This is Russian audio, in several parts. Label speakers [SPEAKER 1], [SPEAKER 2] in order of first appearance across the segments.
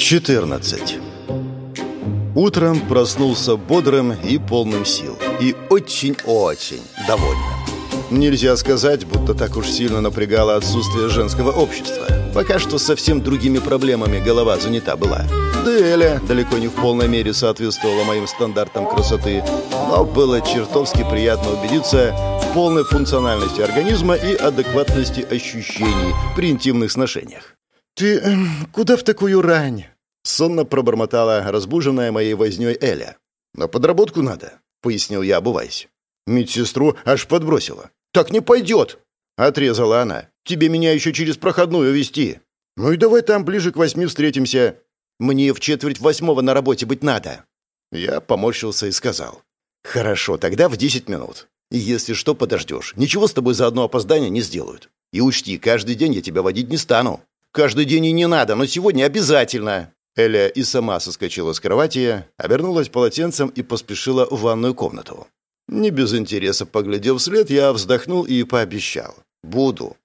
[SPEAKER 1] 14. Утром проснулся бодрым и полным сил. И очень-очень довольным. Нельзя сказать, будто так уж сильно напрягало отсутствие женского общества. Пока что совсем другими проблемами голова занята была. Да Эля далеко не в полной мере соответствовала моим стандартам красоты. Но было чертовски приятно убедиться в полной функциональности организма и адекватности ощущений при интимных сношениях. «Ты э, куда в такую рань?» Сонно пробормотала разбуженная моей вознёй Эля. «На подработку надо», — пояснил я, обуваясь. Медсестру аж подбросила. «Так не пойдет!» — отрезала она. «Тебе меня еще через проходную вести. Ну и давай там ближе к восьми встретимся. Мне в четверть восьмого на работе быть надо». Я поморщился и сказал. «Хорошо, тогда в десять минут. Если что, подождешь. Ничего с тобой за одно опоздание не сделают. И учти, каждый день я тебя водить не стану. Каждый день и не надо, но сегодня обязательно». Эля и сама соскочила с кровати, обернулась полотенцем и поспешила в ванную комнату. Не без интереса поглядев вслед, я вздохнул и пообещал. «Буду».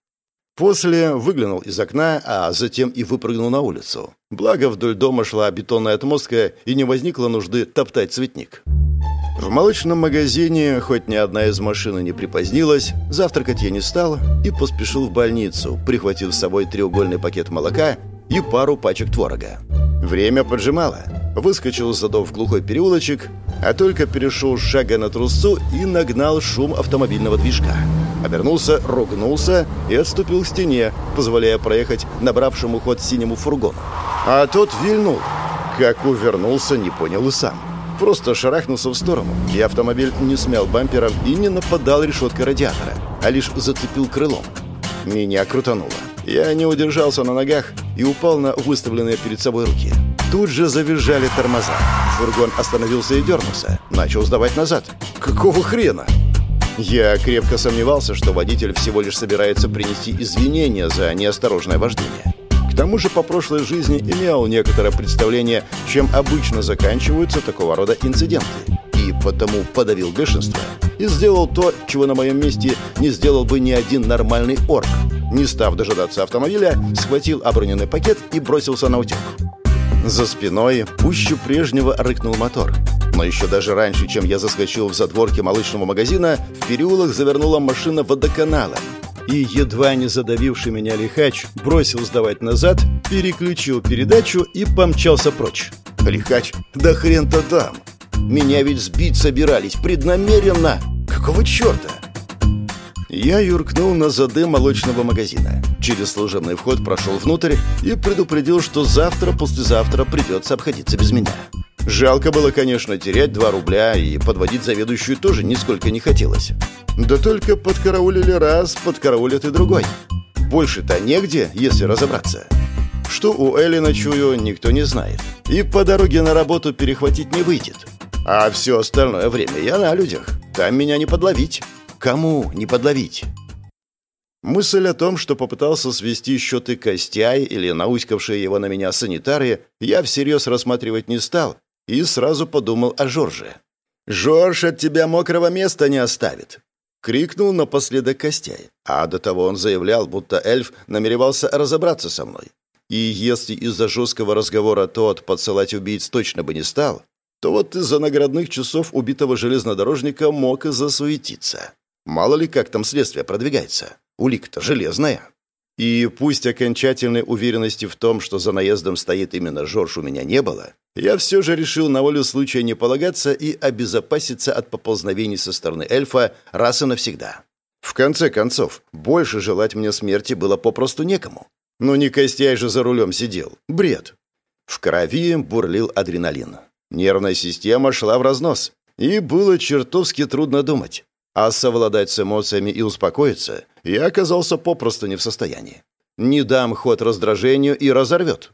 [SPEAKER 1] После выглянул из окна, а затем и выпрыгнул на улицу. Благо, вдоль дома шла бетонная отмостка, и не возникло нужды топтать цветник. В молочном магазине, хоть ни одна из машин не припозднилась, завтракать я не стал и поспешил в больницу, прихватив с собой треугольный пакет молока и пару пачек творога. Время поджимало. Выскочил из задов в глухой переулочек, а только перешел с шага на трусцу и нагнал шум автомобильного движка. Обернулся, ругнулся и отступил к стене, позволяя проехать набравшему ход синему фургону. А тот вильнул. Как увернулся, не понял и сам. Просто шарахнулся в сторону, и автомобиль не смял бампером и не нападал решеткой радиатора, а лишь зацепил крылом. Меня крутануло. Я не удержался на ногах и упал на выставленные перед собой руки. Тут же завизжали тормоза. Фургон остановился и дернулся. Начал сдавать назад. Какого хрена? Я крепко сомневался, что водитель всего лишь собирается принести извинения за неосторожное вождение. К тому же по прошлой жизни имел некоторое представление, чем обычно заканчиваются такого рода инциденты. И потому подавил бешенство и сделал то, чего на моем месте не сделал бы ни один нормальный орк – не став дожидаться автомобиля, схватил оброненный пакет и бросился на утек. За спиной пуще прежнего рыкнул мотор. Но еще даже раньше, чем я заскочил в задворки молочного магазина, в переулок завернула машина водоканала. И, едва не задавивший меня лихач, бросил сдавать назад, переключил передачу и помчался прочь. Лихач? Да хрен-то там! Меня ведь сбить собирались преднамеренно! Какого черта? Я юркнул на зады молочного магазина. Через служебный вход прошел внутрь и предупредил, что завтра-послезавтра придется обходиться без меня. Жалко было, конечно, терять 2 рубля, и подводить заведующую тоже нисколько не хотелось. Да только подкараулили раз, подкараулят и другой. Больше-то негде, если разобраться. Что у Элли ночую, никто не знает. И по дороге на работу перехватить не выйдет. А все остальное время я на людях. Там меня не подловить. Кому не подловить? Мысль о том, что попытался свести счеты Костяй или науськавшие его на меня санитары, я всерьез рассматривать не стал и сразу подумал о Жорже. «Жорж от тебя мокрого места не оставит!» Крикнул напоследок Костяй, а до того он заявлял, будто эльф намеревался разобраться со мной. И если из-за жесткого разговора тот подсылать убийц точно бы не стал, то вот из-за наградных часов убитого железнодорожника мог и засуетиться. Мало ли как там следствие продвигается. Улика-то железная. И пусть окончательной уверенности в том, что за наездом стоит именно Жорж, у меня не было, я все же решил на волю случая не полагаться и обезопаситься от поползновений со стороны эльфа раз и навсегда. В конце концов, больше желать мне смерти было попросту некому. Ну не Костяй же за рулем сидел. Бред. В крови бурлил адреналин. Нервная система шла в разнос, и было чертовски трудно думать. А совладать с эмоциями и успокоиться я оказался попросту не в состоянии. Не дам ход раздражению и разорвет.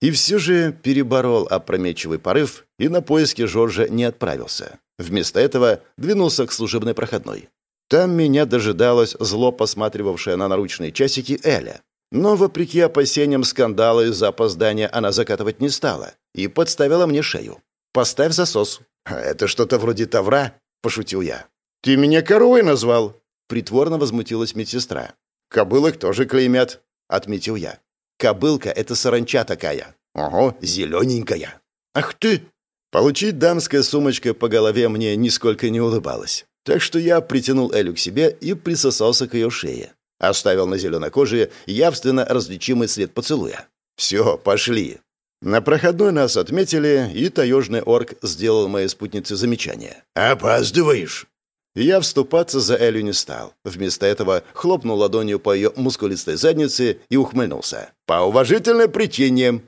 [SPEAKER 1] И все же переборол опрометчивый порыв и на поиски Жоржа не отправился. Вместо этого двинулся к служебной проходной. Там меня дожидалась зло посматривавшая на наручные часики Эля. Но, вопреки опасениям скандала из-за опоздания, она закатывать не стала и подставила мне шею. «Поставь засос». «Это что-то вроде тавра?» – пошутил я. «Ты меня коровой назвал?» — притворно возмутилась медсестра. «Кобылок тоже клеймят», — отметил я. «Кобылка — это саранча такая. Ого, зелененькая. Ах ты! Получить дамская сумочка по голове мне нисколько не улыбалось. Так что я притянул Элю к себе и присосался к ее шее. Оставил на зеленой коже явственно различимый след поцелуя. «Все, пошли». На проходной нас отметили, и таежный орк сделал моей спутнице замечание. «Опаздываешь!» Я вступаться за Элю не стал. Вместо этого хлопнул ладонью по ее мускулистой заднице и ухмыльнулся. «По уважительным причинам!»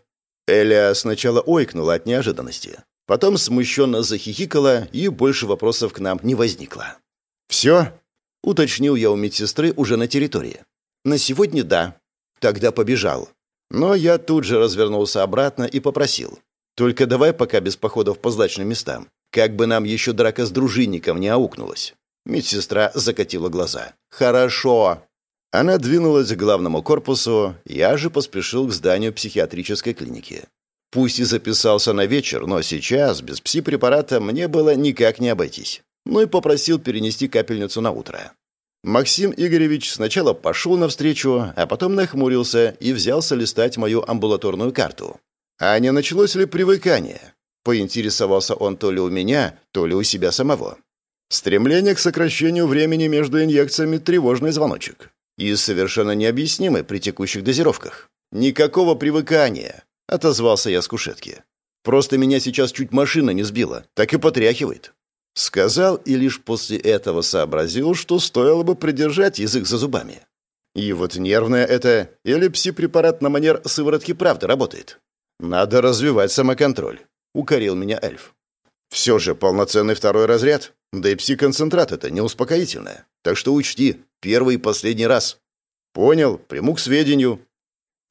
[SPEAKER 1] Эля сначала ойкнула от неожиданности. Потом смущенно захихикала, и больше вопросов к нам не возникло. «Все?» — уточнил я у медсестры уже на территории. «На сегодня да». Тогда побежал. Но я тут же развернулся обратно и попросил. «Только давай пока без походов по злачным местам. Как бы нам еще драка с дружинником не аукнулась». Медсестра закатила глаза. «Хорошо». Она двинулась к главному корпусу, я же поспешил к зданию психиатрической клиники. Пусть и записался на вечер, но сейчас, без пси-препарата, мне было никак не обойтись. Ну и попросил перенести капельницу на утро. Максим Игоревич сначала пошел навстречу, а потом нахмурился и взялся листать мою амбулаторную карту. А не началось ли привыкание? Поинтересовался он то ли у меня, то ли у себя самого. Стремление к сокращению времени между инъекциями – тревожный звоночек. И совершенно необъяснимый при текущих дозировках. Никакого привыкания. — отозвался я с кушетки. «Просто меня сейчас чуть машина не сбила, так и потряхивает». Сказал и лишь после этого сообразил, что стоило бы придержать язык за зубами. И вот нервное это или пси-препарат на манер сыворотки правды работает. Надо развивать самоконтроль, укорил меня эльф. Все же полноценный второй разряд, да и пси-концентрат это не успокоительное. Так что учти, первый и последний раз. Понял, приму к сведению,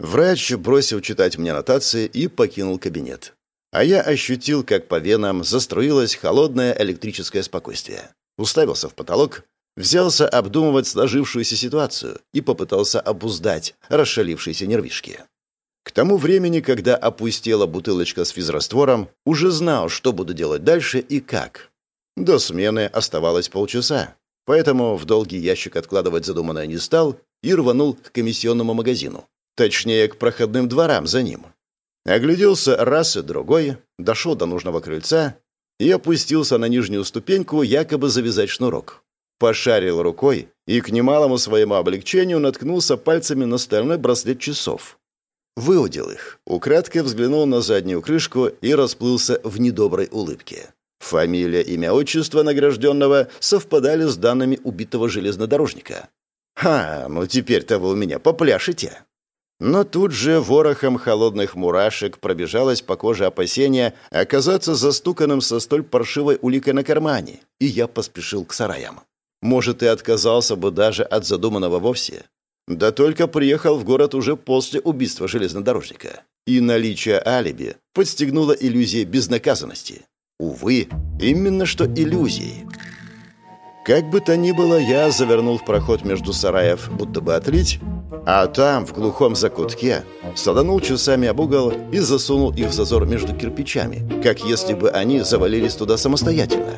[SPEAKER 1] Врач бросил читать мне нотации и покинул кабинет. А я ощутил, как по венам заструилось холодное электрическое спокойствие. Уставился в потолок, взялся обдумывать сложившуюся ситуацию и попытался обуздать расшалившиеся нервишки. К тому времени, когда опустела бутылочка с физраствором, уже знал, что буду делать дальше и как. До смены оставалось полчаса, поэтому в долгий ящик откладывать задуманное не стал и рванул к комиссионному магазину, Точнее, к проходным дворам за ним. Огляделся раз и другой, дошел до нужного крыльца и опустился на нижнюю ступеньку, якобы завязать шнурок. Пошарил рукой и к немалому своему облегчению наткнулся пальцами на стальной браслет часов. Выудил их, украдкой взглянул на заднюю крышку и расплылся в недоброй улыбке. Фамилия, имя, отчество награжденного совпадали с данными убитого железнодорожника. «Ха, ну теперь-то вы у меня попляшете!» Но тут же ворохом холодных мурашек пробежалось по коже опасение оказаться застуканным со столь паршивой уликой на кармане, и я поспешил к сараям. Может, и отказался бы даже от задуманного вовсе. Да только приехал в город уже после убийства железнодорожника. И наличие алиби подстегнуло иллюзия безнаказанности. Увы, именно что иллюзии. Как бы то ни было, я завернул в проход между сараев, будто бы отлить, а там, в глухом закутке, саданул часами об угол и засунул их в зазор между кирпичами, как если бы они завалились туда самостоятельно.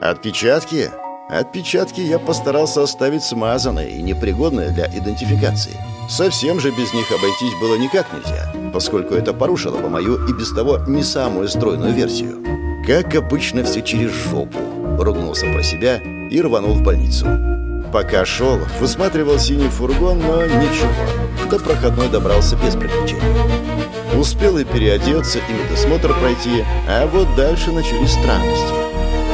[SPEAKER 1] Отпечатки? Отпечатки я постарался оставить смазанные и непригодные для идентификации. Совсем же без них обойтись было никак нельзя, поскольку это порушило бы мою и без того не самую стройную версию. Как обычно, все через жопу, ругнулся про себя и рванул в больницу. Пока шел, высматривал синий фургон, но ничего. До проходной добрался без приключений. Успел и переодеться, и медосмотр пройти, а вот дальше начались странности.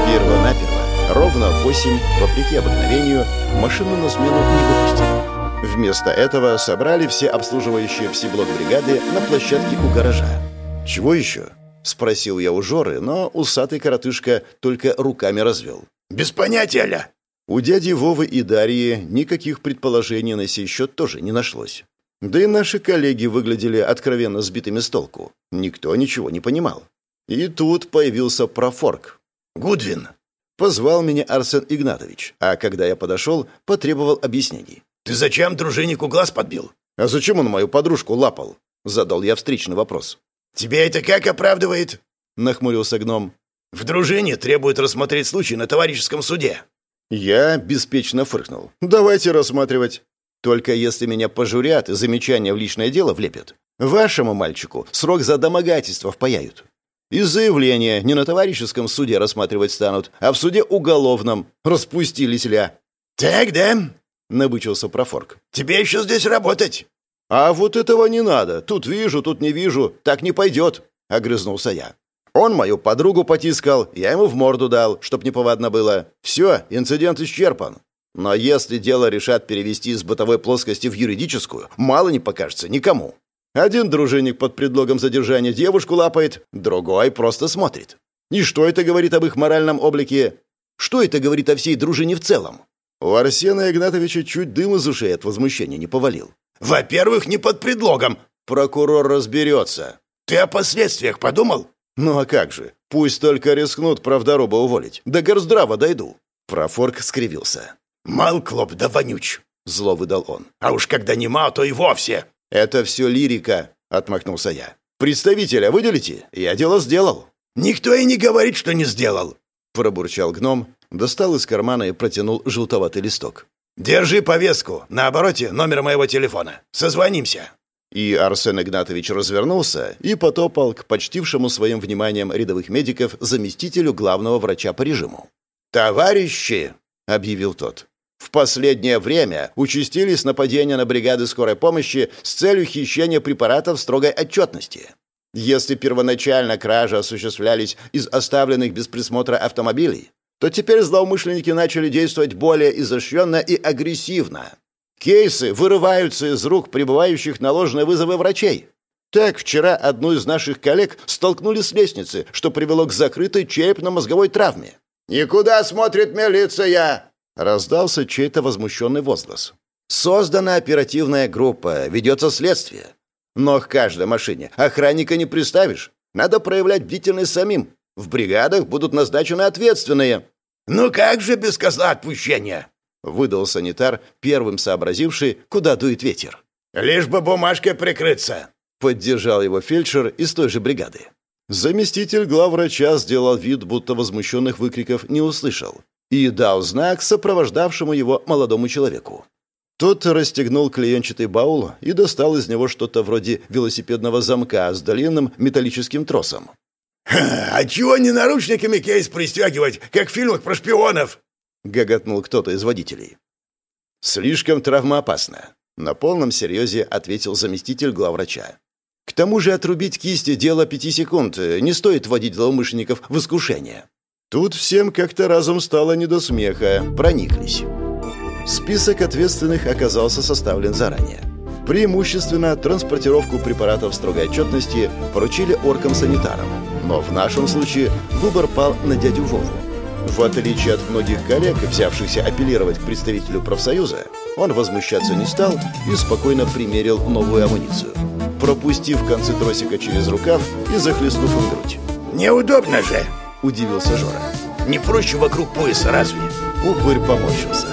[SPEAKER 1] Перво-наперво, ровно в 8, вопреки обыкновению, машину на смену не выпустили. Вместо этого собрали все обслуживающие псиблок бригады на площадке у гаража. «Чего еще?» — спросил я у Жоры, но усатый коротышка только руками развел. «Без понятия, ля!» У дяди Вовы и Дарьи никаких предположений на сей счет тоже не нашлось. Да и наши коллеги выглядели откровенно сбитыми с толку. Никто ничего не понимал. И тут появился профорк. «Гудвин!» Позвал меня Арсен Игнатович, а когда я подошел, потребовал объяснений. «Ты зачем дружиннику глаз подбил?» «А зачем он мою подружку лапал?» Задал я встречный вопрос. «Тебя это как оправдывает?» Нахмурился гном. «В дружине требуют рассмотреть случай на товарищеском суде». Я беспечно фыркнул. «Давайте рассматривать. Только если меня пожурят и замечания в личное дело влепят, Вашему мальчику срок за домогательство впаяют. И заявление не на товарищеском суде рассматривать станут, а в суде уголовном. Распустились ля.
[SPEAKER 2] «Так, да?»
[SPEAKER 1] — набычился профорк.
[SPEAKER 2] «Тебе еще здесь работать».
[SPEAKER 1] «А вот этого не надо. Тут вижу, тут не вижу. Так не пойдет», — огрызнулся я. Он мою подругу потискал, я ему в морду дал, чтоб неповадно было. Все, инцидент исчерпан. Но если дело решат перевести из бытовой плоскости в юридическую, мало не покажется никому. Один дружинник под предлогом задержания девушку лапает, другой просто смотрит. И что это говорит об их моральном облике? Что это говорит о всей дружине в целом? У Арсена Игнатовича чуть дым из ушей от возмущения не повалил.
[SPEAKER 2] «Во-первых, не под предлогом».
[SPEAKER 1] «Прокурор разберется».
[SPEAKER 2] «Ты о последствиях подумал?»
[SPEAKER 1] «Ну а как же? Пусть только рискнут правдоруба уволить. До горздрава дойду». Профорк скривился.
[SPEAKER 2] «Мал клоп да вонюч», — зло выдал он. «А уж когда не мал, то и вовсе».
[SPEAKER 1] «Это все лирика», — отмахнулся я. «Представителя выделите? Я дело сделал».
[SPEAKER 2] «Никто и не говорит, что не сделал», —
[SPEAKER 1] пробурчал гном, достал из кармана и протянул желтоватый листок.
[SPEAKER 2] «Держи повестку. На обороте номер моего телефона. Созвонимся».
[SPEAKER 1] И Арсен Игнатович развернулся и потопал к почтившему своим вниманием рядовых медиков заместителю главного врача по режиму. «Товарищи!» — объявил тот. «В последнее время участились нападения на бригады скорой помощи с целью хищения препаратов строгой отчетности. Если первоначально кражи осуществлялись из оставленных без присмотра автомобилей, то теперь злоумышленники начали действовать более изощренно и агрессивно. Кейсы вырываются из рук прибывающих на ложные вызовы врачей. Так, вчера одну из наших коллег столкнули с лестницы, что привело к закрытой черепно-мозговой травме. «Никуда смотрит милиция!» — раздался чей-то возмущенный возглас. «Создана оперативная группа, ведется следствие. Но к каждой машине охранника не приставишь. Надо проявлять бдительность самим. В бригадах будут назначены ответственные».
[SPEAKER 2] «Ну как же без козла отпущения?»
[SPEAKER 1] — выдал санитар, первым сообразивший, куда дует ветер.
[SPEAKER 2] «Лишь бы бумажкой прикрыться!»
[SPEAKER 1] — поддержал его фельдшер из той же бригады. Заместитель главврача сделал вид, будто возмущенных выкриков не услышал, и дал знак сопровождавшему его молодому человеку. Тот расстегнул клеенчатый баул и достал из него что-то вроде велосипедного замка с длинным металлическим тросом.
[SPEAKER 2] «А чего не наручниками кейс пристегивать, как в фильмах про шпионов?»
[SPEAKER 1] — гоготнул кто-то из водителей. «Слишком травмоопасно», — на полном серьезе ответил заместитель главврача. «К тому же отрубить кисти дело пяти секунд. Не стоит вводить злоумышленников в искушение». Тут всем как-то разом стало не до смеха, прониклись. Список ответственных оказался составлен заранее. Преимущественно транспортировку препаратов строгой отчетности поручили оркам-санитарам. Но в нашем случае выбор пал на дядю Вову. В отличие от многих коллег, взявшихся апеллировать к представителю профсоюза, он возмущаться не стал и спокойно примерил новую амуницию, пропустив концы тросика через рукав и захлестнув им грудь.
[SPEAKER 2] «Неудобно же!»
[SPEAKER 1] – удивился Жора.
[SPEAKER 2] «Не проще вокруг пояса разве?»
[SPEAKER 1] Упырь поморщился.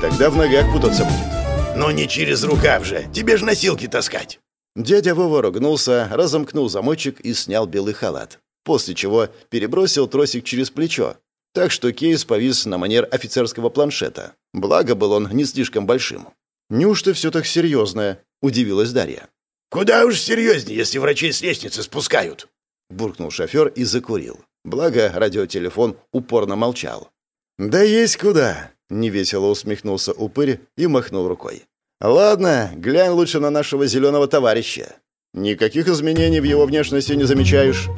[SPEAKER 1] «Тогда в ногах путаться будет».
[SPEAKER 2] «Но не через рукав же! Тебе же носилки таскать!»
[SPEAKER 1] Дядя Вова ругнулся, разомкнул замочек и снял белый халат, после чего перебросил тросик через плечо, так что кейс повис на манер офицерского планшета. Благо был он не слишком большим. «Неужто все так серьезное?» – удивилась Дарья.
[SPEAKER 2] «Куда уж серьезнее, если врачей с лестницы спускают!»
[SPEAKER 1] – буркнул шофер и закурил. Благо, радиотелефон упорно молчал. «Да есть куда!» – невесело усмехнулся упырь и махнул рукой. «Ладно, глянь лучше на нашего зеленого товарища. Никаких изменений в его внешности не замечаешь?»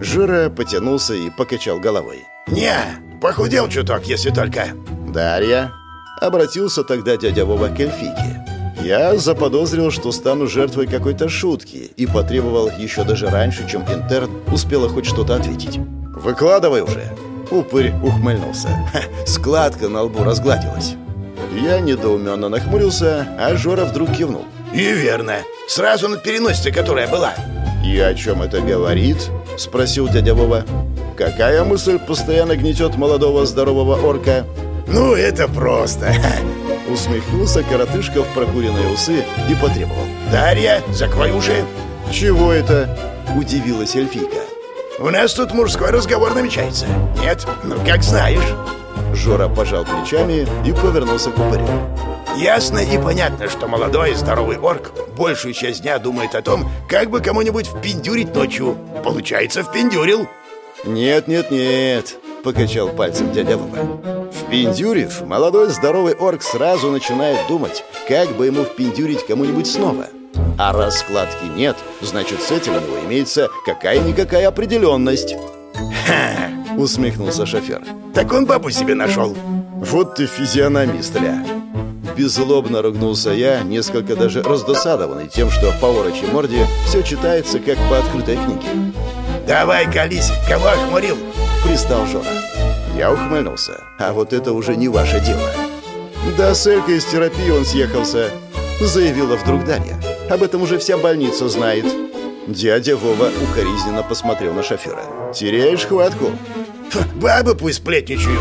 [SPEAKER 1] Жира потянулся и покачал головой.
[SPEAKER 2] «Не, похудел чуток, если только».
[SPEAKER 1] «Дарья?» Обратился тогда дядя Вова к эльфийке. Я заподозрил, что стану жертвой какой-то шутки и потребовал еще даже раньше, чем интерн успела хоть что-то ответить. «Выкладывай уже!» Упырь ухмыльнулся. Ха, складка на лбу разгладилась. Я недоуменно нахмурился, а Жора вдруг кивнул.
[SPEAKER 2] «И верно. Сразу над переносицей, которая была».
[SPEAKER 1] «И о чем это говорит?» — спросил дядя Вова. Какая мысль постоянно гнетет молодого здорового орка?
[SPEAKER 2] «Ну, это просто!»
[SPEAKER 1] Усмехнулся коротышка в прокуренные усы и потребовал.
[SPEAKER 2] «Дарья, закрой уши!»
[SPEAKER 1] «Чего это?» – удивилась эльфийка.
[SPEAKER 2] «У нас тут мужской разговор намечается. Нет? Ну, как знаешь!»
[SPEAKER 1] Жора пожал плечами и повернулся к упырю.
[SPEAKER 2] Ясно и понятно, что молодой и здоровый орк большую часть дня думает о том, как бы кому-нибудь впендюрить ночью. Получается, впендюрил.
[SPEAKER 1] «Нет, нет, нет», — покачал пальцем дядя Вова. Впендюрив, молодой здоровый орк сразу начинает думать, как бы ему впендюрить кому-нибудь снова. А раскладки нет, значит, с этим у него имеется какая-никакая определенность.
[SPEAKER 2] Ха!
[SPEAKER 1] усмехнулся шофер.
[SPEAKER 2] Так он бабу себе нашел.
[SPEAKER 1] Вот ты физиономист, ля. Беззлобно ругнулся я, несколько даже раздосадованный тем, что по орочей морде все читается, как по открытой книге.
[SPEAKER 2] «Давай, колись, кого охмурил?»
[SPEAKER 1] — пристал Жора. Я ухмыльнулся. «А вот это уже не ваше дело». «Да с Элькой из терапии он съехался», — заявила вдруг Дарья. «Об этом уже вся больница знает». Дядя Вова укоризненно посмотрел на шофера. «Теряешь хватку?»
[SPEAKER 2] «Бабы пусть сплетничают!»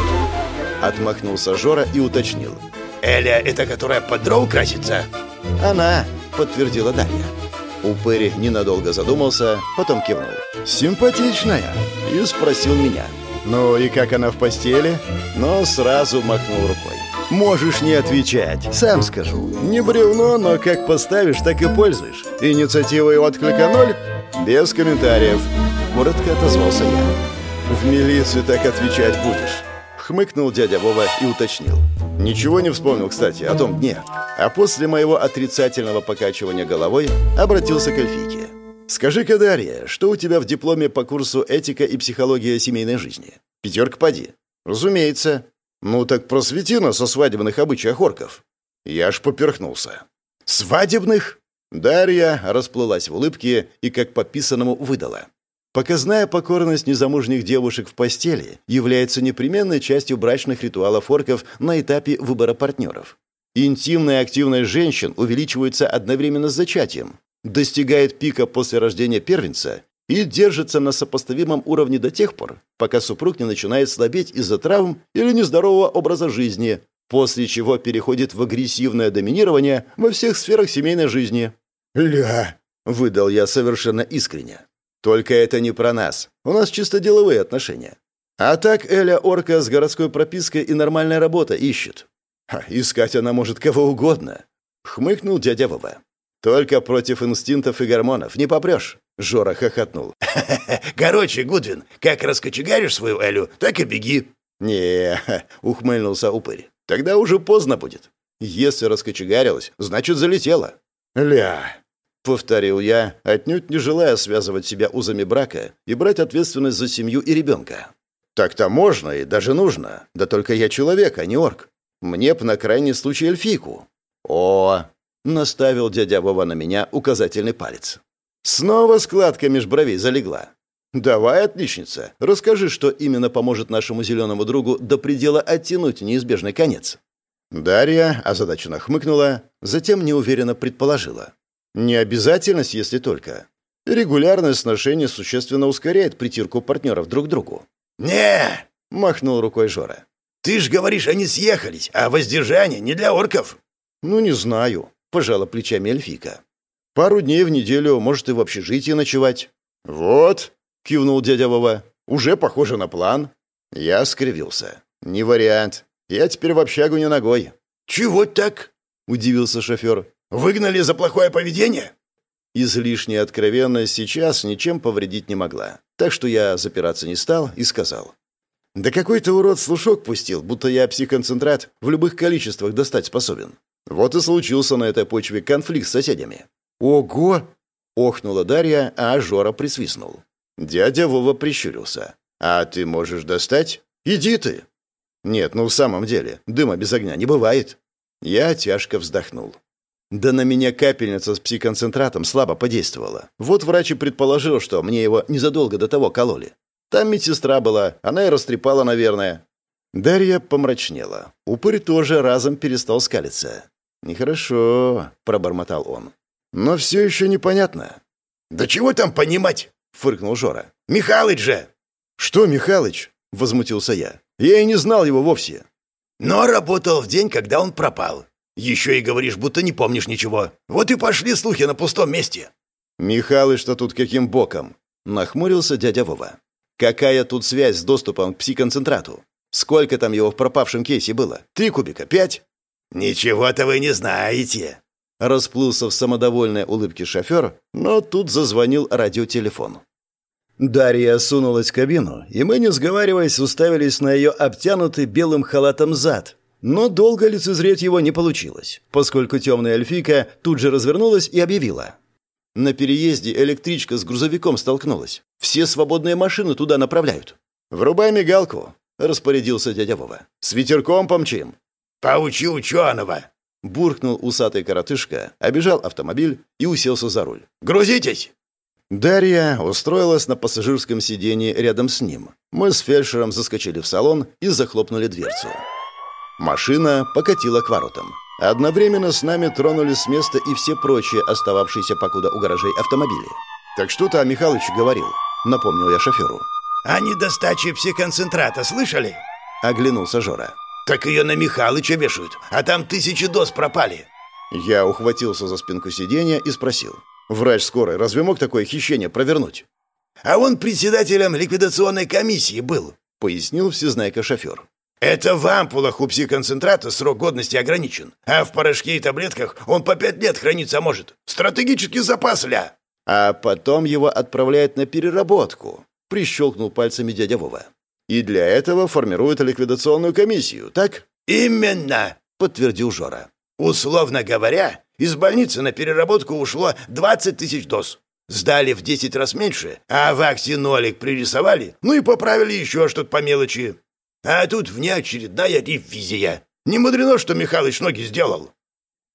[SPEAKER 1] Отмахнулся Жора и уточнил.
[SPEAKER 2] «Эля, это которая под дров красится?»
[SPEAKER 1] «Она», — подтвердила Дарья. Упырь ненадолго задумался, потом кивнул. «Симпатичная?» И спросил меня. «Ну и как она в постели?» Но сразу махнул рукой. «Можешь не отвечать, сам скажу. Не бревно, но как поставишь, так и пользуешь. Инициатива и отклика ноль?» «Без комментариев», — коротко отозвался я. «В милицию так отвечать будешь», — хмыкнул дядя Вова и уточнил. Ничего не вспомнил, кстати, о том дне. А после моего отрицательного покачивания головой обратился к эльфийке. «Скажи-ка, Дарья, что у тебя в дипломе по курсу «Этика и психология семейной жизни»? Пятерка поди». «Разумеется». «Ну так просвети нас о свадебных обычаях орков». Я аж поперхнулся. «Свадебных?» Дарья расплылась в улыбке и как по писанному выдала. Показная покорность незамужних девушек в постели является непременной частью брачных ритуалов орков на этапе выбора партнеров. Интимная активность женщин увеличивается одновременно с зачатием, достигает пика после рождения первенца и держится на сопоставимом уровне до тех пор, пока супруг не начинает слабеть из-за травм или нездорового образа жизни, после чего переходит в агрессивное доминирование во всех сферах семейной жизни.
[SPEAKER 2] «Ля!»
[SPEAKER 1] — выдал я совершенно искренне. «Только это не про нас. У нас чисто деловые отношения. А так Эля Орка с городской пропиской и нормальная работа ищет. Ха, искать она может кого угодно», — хмыкнул дядя Вова. «Только против инстинктов и гормонов не попрешь», — Жора хохотнул.
[SPEAKER 2] «Короче, Гудвин, как раскочегаришь свою Элю, так и беги».
[SPEAKER 1] «Не», — ухмыльнулся упырь. «Тогда уже поздно будет. Если раскочегарилась, значит, залетела». «Ля», — повторил я, отнюдь не желая связывать себя узами брака и брать ответственность за семью и ребенка. «Так-то можно и даже нужно. Да только я человек, а не орк. Мне б на крайний случай эльфийку». «О, Наставил дядя Вова на меня указательный палец. Снова складка меж бровей залегла. «Давай, отличница, расскажи, что именно поможет нашему зеленому другу до предела оттянуть неизбежный конец». Дарья озадаченно хмыкнула, затем неуверенно предположила. «Необязательность, если только. Регулярное сношение существенно ускоряет притирку партнеров друг к другу».
[SPEAKER 2] «Не!»
[SPEAKER 1] — махнул рукой Жора.
[SPEAKER 2] «Ты ж говоришь, они съехались, а воздержание не для орков».
[SPEAKER 1] «Ну, не знаю пожала плечами эльфика. Пару дней в неделю, может, и в общежитии ночевать. Вот, кивнул дядя Вова. Уже похоже на план. Я скривился. Не вариант. Я теперь в общагу не ногой.
[SPEAKER 2] Чего так?
[SPEAKER 1] удивился шофер.
[SPEAKER 2] Выгнали за плохое поведение?
[SPEAKER 1] Излишняя откровенность сейчас ничем повредить не могла. Так что я запираться не стал и сказал. Да какой-то урод слушок пустил, будто я психонцентрат в любых количествах достать способен. Вот и случился на этой почве конфликт с соседями. «Ого!» — охнула Дарья, а Жора присвистнул. Дядя Вова прищурился. «А ты можешь достать? Иди ты!» «Нет, ну в самом деле, дыма без огня не бывает». Я тяжко вздохнул. Да на меня капельница с псиконцентратом слабо подействовала. Вот врач и предположил, что мне его незадолго до того кололи. Там медсестра была, она и растрепала, наверное. Дарья помрачнела. Упырь тоже разом перестал скалиться. «Нехорошо», — пробормотал он. «Но все еще непонятно».
[SPEAKER 2] «Да чего там понимать?» — фыркнул Жора. «Михалыч же!»
[SPEAKER 1] «Что Михалыч?» — возмутился я. «Я и не знал его вовсе».
[SPEAKER 2] «Но работал в день, когда он пропал. Еще и говоришь, будто не помнишь ничего. Вот и пошли слухи на пустом месте».
[SPEAKER 1] «Михалыч-то тут каким боком?» — нахмурился дядя Вова. «Какая тут связь с доступом к псиконцентрату? Сколько там его в пропавшем кейсе было? Три кубика? Пять?»
[SPEAKER 2] «Ничего-то вы не знаете!»
[SPEAKER 1] Расплылся в самодовольной улыбке шофер, но тут зазвонил радиотелефон. Дарья сунулась в кабину, и мы, не сговариваясь, уставились на ее обтянутый белым халатом зад. Но долго лицезреть его не получилось, поскольку темная эльфийка тут же развернулась и объявила. На переезде электричка с грузовиком столкнулась. Все свободные машины туда направляют. «Врубай мигалку», — распорядился дядя Вова. «С ветерком помчим».
[SPEAKER 2] «Поучи ученого», —
[SPEAKER 1] буркнул усатый коротышка, обежал автомобиль и уселся за руль.
[SPEAKER 2] «Грузитесь!»
[SPEAKER 1] Дарья устроилась на пассажирском сидении рядом с ним. Мы с фельдшером заскочили в салон и захлопнули дверцу. Машина покатила к воротам. Одновременно с нами тронулись с места и все прочие остававшиеся покуда у гаражей автомобили. «Так что там Михалыч говорил?» — напомнил я шоферу.
[SPEAKER 2] «О недостаче психонцентрата слышали?»
[SPEAKER 1] — оглянулся Жора.
[SPEAKER 2] «Так ее на Михалыча вешают, а там тысячи доз пропали».
[SPEAKER 1] Я ухватился за спинку сиденья и спросил. «Врач скорой разве мог такое хищение провернуть?»
[SPEAKER 2] «А он председателем ликвидационной комиссии был», — пояснил всезнайка-шофер. Это в ампулах у пси-концентрата срок годности ограничен, а в порошке и таблетках он по пять лет храниться может. Стратегический запас, ля!»
[SPEAKER 1] «А потом его отправляют на переработку», — прищелкнул пальцами дядя Вова. «И для этого формируют ликвидационную комиссию, так?»
[SPEAKER 2] «Именно!» — подтвердил Жора. «Условно говоря, из больницы на переработку ушло 20 тысяч доз. Сдали в 10 раз меньше, а в акте нолик пририсовали, ну и поправили еще что-то по мелочи. А тут внеочередная ревизия. Не мудрено, что Михалыч ноги сделал.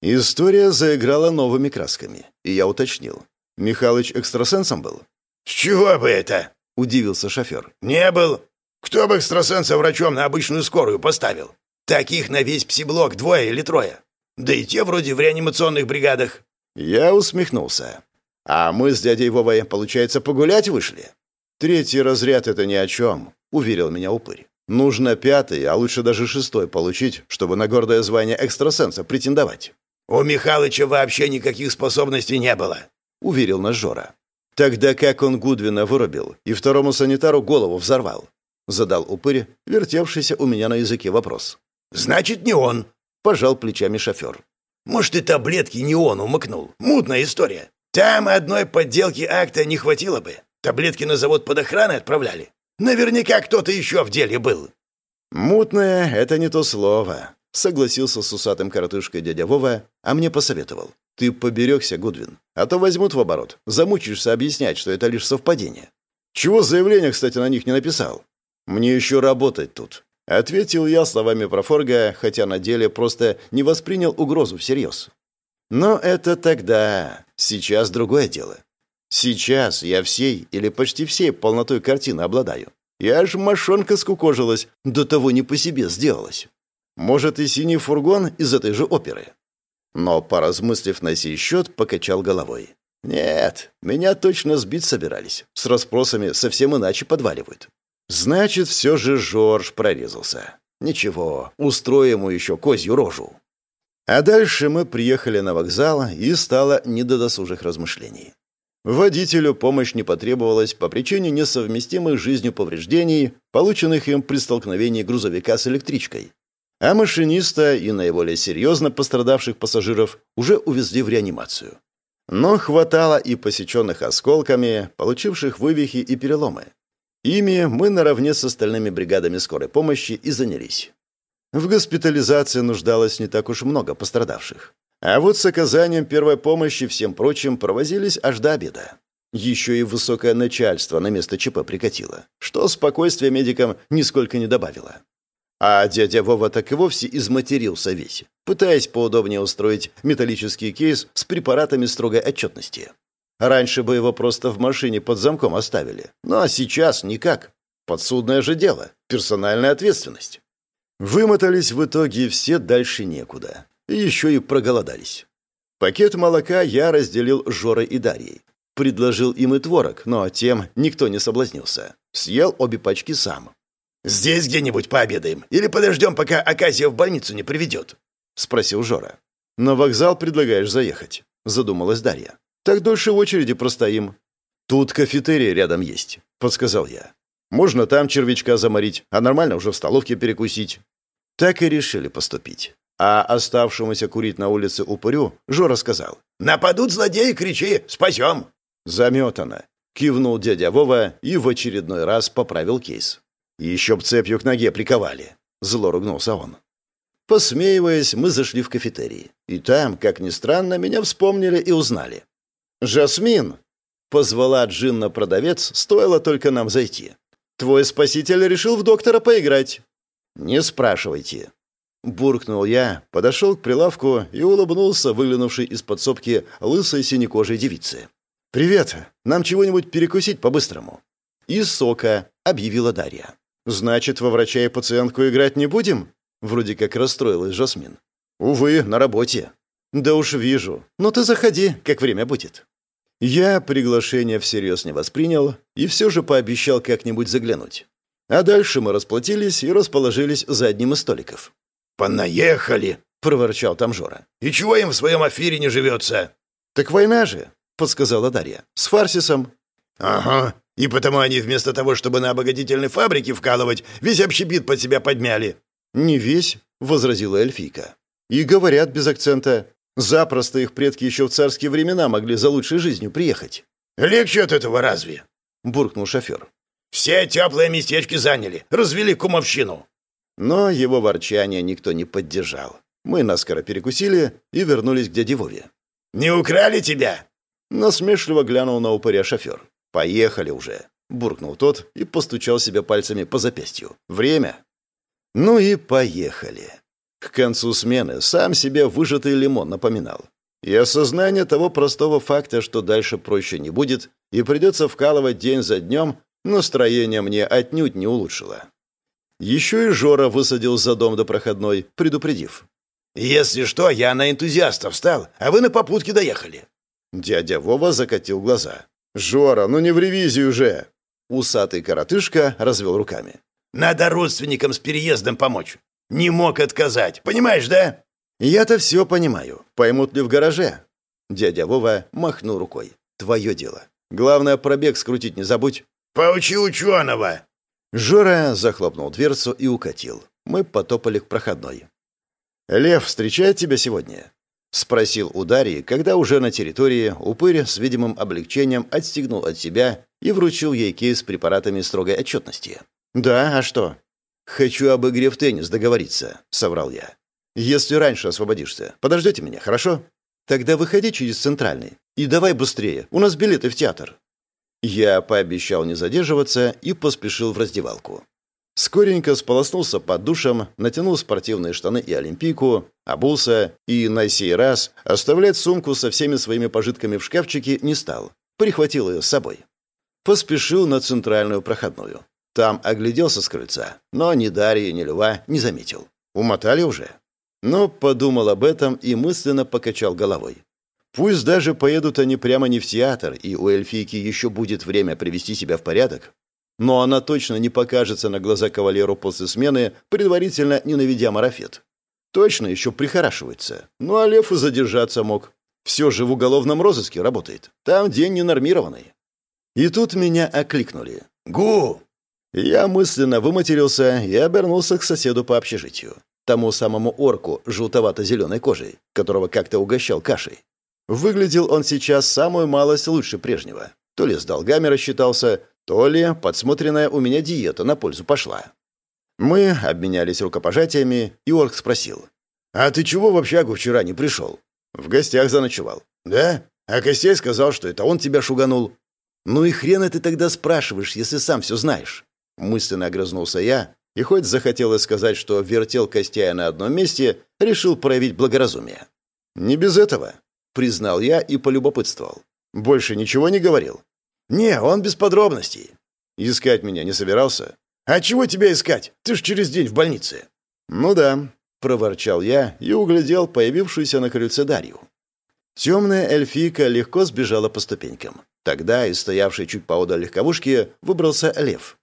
[SPEAKER 1] История заиграла новыми красками, и я уточнил. Михалыч экстрасенсом был?
[SPEAKER 2] «С чего бы это?»
[SPEAKER 1] — удивился шофер.
[SPEAKER 2] «Не был. Кто бы экстрасенса врачом на обычную скорую поставил? Таких на весь псиблок двое или трое. Да и те вроде в реанимационных бригадах».
[SPEAKER 1] Я усмехнулся. «А мы с дядей Вовой, получается, погулять вышли?» «Третий разряд — это ни о чем», — уверил меня упырь. Нужно пятый, а лучше даже шестой получить, чтобы на гордое звание экстрасенса претендовать.
[SPEAKER 2] «У Михалыча вообще никаких способностей не было», — уверил нас Жора.
[SPEAKER 1] «Тогда как он Гудвина вырубил и второму санитару голову взорвал?» — задал упырь, вертевшийся у меня на языке вопрос.
[SPEAKER 2] «Значит, не он», — пожал плечами шофер. «Может, и таблетки не он умыкнул. Мутная история. Там одной подделки акта не хватило бы. Таблетки на завод под охраной отправляли. Наверняка кто-то еще в деле был».
[SPEAKER 1] «Мутное — это не то слово», — согласился с усатым коротышкой дядя Вова, а мне посоветовал. «Ты поберегся, Гудвин, а то возьмут в оборот. Замучишься объяснять, что это лишь совпадение. Чего заявление, кстати, на них не написал? Мне еще работать тут». Ответил я словами профорга, хотя на деле просто не воспринял угрозу всерьез. Но это тогда. Сейчас другое дело. Сейчас я всей или почти всей полнотой картины обладаю. Я аж мошонка скукожилась, до того не по себе сделалась. Может, и синий фургон из этой же оперы. Но, поразмыслив на сей счет, покачал головой. Нет, меня точно сбить собирались. С расспросами совсем иначе подваливают. Значит, все же Жорж прорезался. Ничего, устрою ему еще козью рожу. А дальше мы приехали на вокзал, и стало не до досужих размышлений. Водителю помощь не потребовалась по причине несовместимых жизнью повреждений, полученных им при столкновении грузовика с электричкой. А машиниста и наиболее серьезно пострадавших пассажиров уже увезли в реанимацию. Но хватало и посеченных осколками, получивших вывихи и переломы. Ими мы наравне с остальными бригадами скорой помощи и занялись. В госпитализации нуждалось не так уж много пострадавших. А вот с оказанием первой помощи всем прочим провозились аж до обеда. Еще и высокое начальство на место ЧП прикатило, что спокойствие медикам нисколько не добавило. А дядя Вова так и вовсе изматерился весь, пытаясь поудобнее устроить металлический кейс с препаратами строгой отчетности. Раньше бы его просто в машине под замком оставили, но сейчас никак. Подсудное же дело, персональная ответственность. Вымотались в итоге все дальше некуда и еще и проголодались. Пакет молока я разделил с Жорой и Дарьей. Предложил им и творог, но тем никто не соблазнился. Съел обе пачки сам.
[SPEAKER 2] «Здесь где-нибудь пообедаем? Или подождем, пока Аказия в больницу не приведет?»
[SPEAKER 1] — спросил Жора. «На вокзал предлагаешь заехать?» — задумалась Дарья. «Так дольше в очереди простоим». «Тут кафетерий рядом есть», — подсказал я. «Можно там червячка заморить, а нормально уже в столовке перекусить». Так и решили поступить. А оставшемуся курить на улице упырю Жора сказал.
[SPEAKER 2] «Нападут злодеи, кричи, спасем!»
[SPEAKER 1] «Заметано!» — кивнул дядя Вова и в очередной раз поправил кейс. «Еще б цепью к ноге приковали!» — зло ругнулся он. Посмеиваясь, мы зашли в кафетерий. И там, как ни странно, меня вспомнили и узнали. «Жасмин!» — позвала Джинна-продавец, стоило только нам зайти. «Твой спаситель решил в доктора поиграть». «Не спрашивайте». Буркнул я, подошел к прилавку и улыбнулся выглянувшей из подсобки лысой синекожей девице. «Привет! Нам чего-нибудь перекусить по-быстрому?» «Из сока», — объявила Дарья. «Значит, во врача и пациентку играть не будем?» Вроде как расстроилась Жасмин. «Увы, на работе». «Да уж вижу. Но ты заходи, как время будет». Я приглашение всерьез не воспринял и все же пообещал как-нибудь заглянуть. А дальше мы расплатились и расположились за одним из столиков.
[SPEAKER 2] «Понаехали!» — проворчал там Жора. «И чего им в своем афире не живется?»
[SPEAKER 1] «Так война же!» — подсказала Дарья. «С Фарсисом».
[SPEAKER 2] «Ага. И потому они вместо того, чтобы на обогатительной фабрике вкалывать, весь общепит под себя подмяли».
[SPEAKER 1] «Не весь», — возразила эльфийка. «И говорят без акцента. Запросто их предки еще в царские времена могли за лучшей жизнью приехать».
[SPEAKER 2] «Легче от этого разве?» — буркнул шофер. «Все теплые местечки заняли, развели кумовщину».
[SPEAKER 1] Но его ворчание никто не поддержал. Мы наскоро перекусили и вернулись к дяде Вове.
[SPEAKER 2] «Не украли тебя?»
[SPEAKER 1] Насмешливо глянул на упыря шофер. «Поехали уже!» — буркнул тот и постучал себя пальцами по запястью. «Время!» Ну и поехали. К концу смены сам себе выжатый лимон напоминал. И осознание того простого факта, что дальше проще не будет, и придется вкалывать день за днем, настроение мне отнюдь не улучшило. Еще и Жора высадил за дом до проходной, предупредив.
[SPEAKER 2] «Если что, я на энтузиаста встал, а вы на попутке доехали».
[SPEAKER 1] Дядя Вова закатил глаза. «Жора, ну не в ревизию же!» Усатый коротышка развел руками.
[SPEAKER 2] «Надо родственникам с переездом помочь. Не мог отказать, понимаешь, да?»
[SPEAKER 1] «Я-то все понимаю. Поймут ли в гараже?» Дядя Вова махнул рукой. «Твое дело. Главное, пробег скрутить не забудь».
[SPEAKER 2] «Поучи ученого!»
[SPEAKER 1] Жора захлопнул дверцу и укатил. Мы потопали к проходной. «Лев встречает тебя сегодня?» — спросил у Дарьи, когда уже на территории упырь с видимым облегчением отстегнул от себя и вручил ей кейс с препаратами строгой отчетности. «Да, а что?» «Хочу об игре в теннис договориться», — соврал я. «Если раньше освободишься, подождете меня, хорошо? Тогда выходи через центральный. И давай быстрее, у нас билеты в театр». Я пообещал не задерживаться и поспешил в раздевалку. Скоренько сполоснулся под душем, натянул спортивные штаны и олимпийку, обулся и на сей раз оставлять сумку со всеми своими пожитками в шкафчике не стал. Прихватил ее с собой. Поспешил на центральную проходную. Там огляделся с крыльца, но ни Дарьи, ни Льва не заметил. Умотали уже. Но подумал об этом и мысленно покачал головой. Пусть даже поедут они прямо не в театр, и у эльфийки еще будет время привести себя в порядок, но она точно не покажется на глаза кавалеру после смены, предварительно не наведя марафет. Точно еще прихорашивается. Ну а Лев и задержаться мог. Все же в уголовном розыске работает. Там день ненормированный. И тут меня окликнули.
[SPEAKER 2] «Гу!»
[SPEAKER 1] Я мысленно выматерился и обернулся к соседу по общежитию. Тому самому орку желтовато-зеленой кожей, которого как-то угощал кашей. Выглядел он сейчас самую малость лучше прежнего. То ли с долгами рассчитался, то ли подсмотренная у меня диета на пользу пошла. Мы обменялись рукопожатиями, и Орк спросил. «А ты чего в общагу вчера не пришел?» «В гостях заночевал». «Да? А Костей сказал, что это он тебя шуганул». «Ну и хрена ты тогда спрашиваешь, если сам все знаешь?» Мысленно огрызнулся я, и хоть захотелось сказать, что вертел Костяя на одном месте, решил проявить благоразумие. «Не без этого признал я и полюбопытствовал. Больше ничего не говорил? Не, он без подробностей. Искать меня не собирался? А чего тебя искать? Ты ж через день в больнице. Ну да, проворчал я и углядел появившуюся на крыльце Дарью. Темная эльфийка легко сбежала по ступенькам. Тогда из стоявшей чуть поодаль легковушки выбрался лев.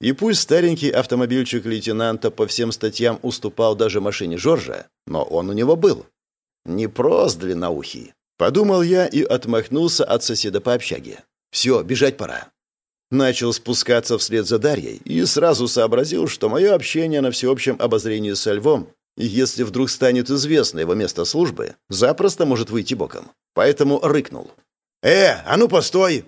[SPEAKER 1] И пусть старенький автомобильчик лейтенанта по всем статьям уступал даже машине Жоржа, но он у него был. Не прост длинноухий. Подумал я и отмахнулся от соседа по общаге. Все, бежать пора. Начал спускаться вслед за Дарьей и сразу сообразил, что мое общение на всеобщем обозрении со львом если вдруг станет известно его место службы, запросто может выйти боком. Поэтому рыкнул.
[SPEAKER 2] «Э, а ну постой!»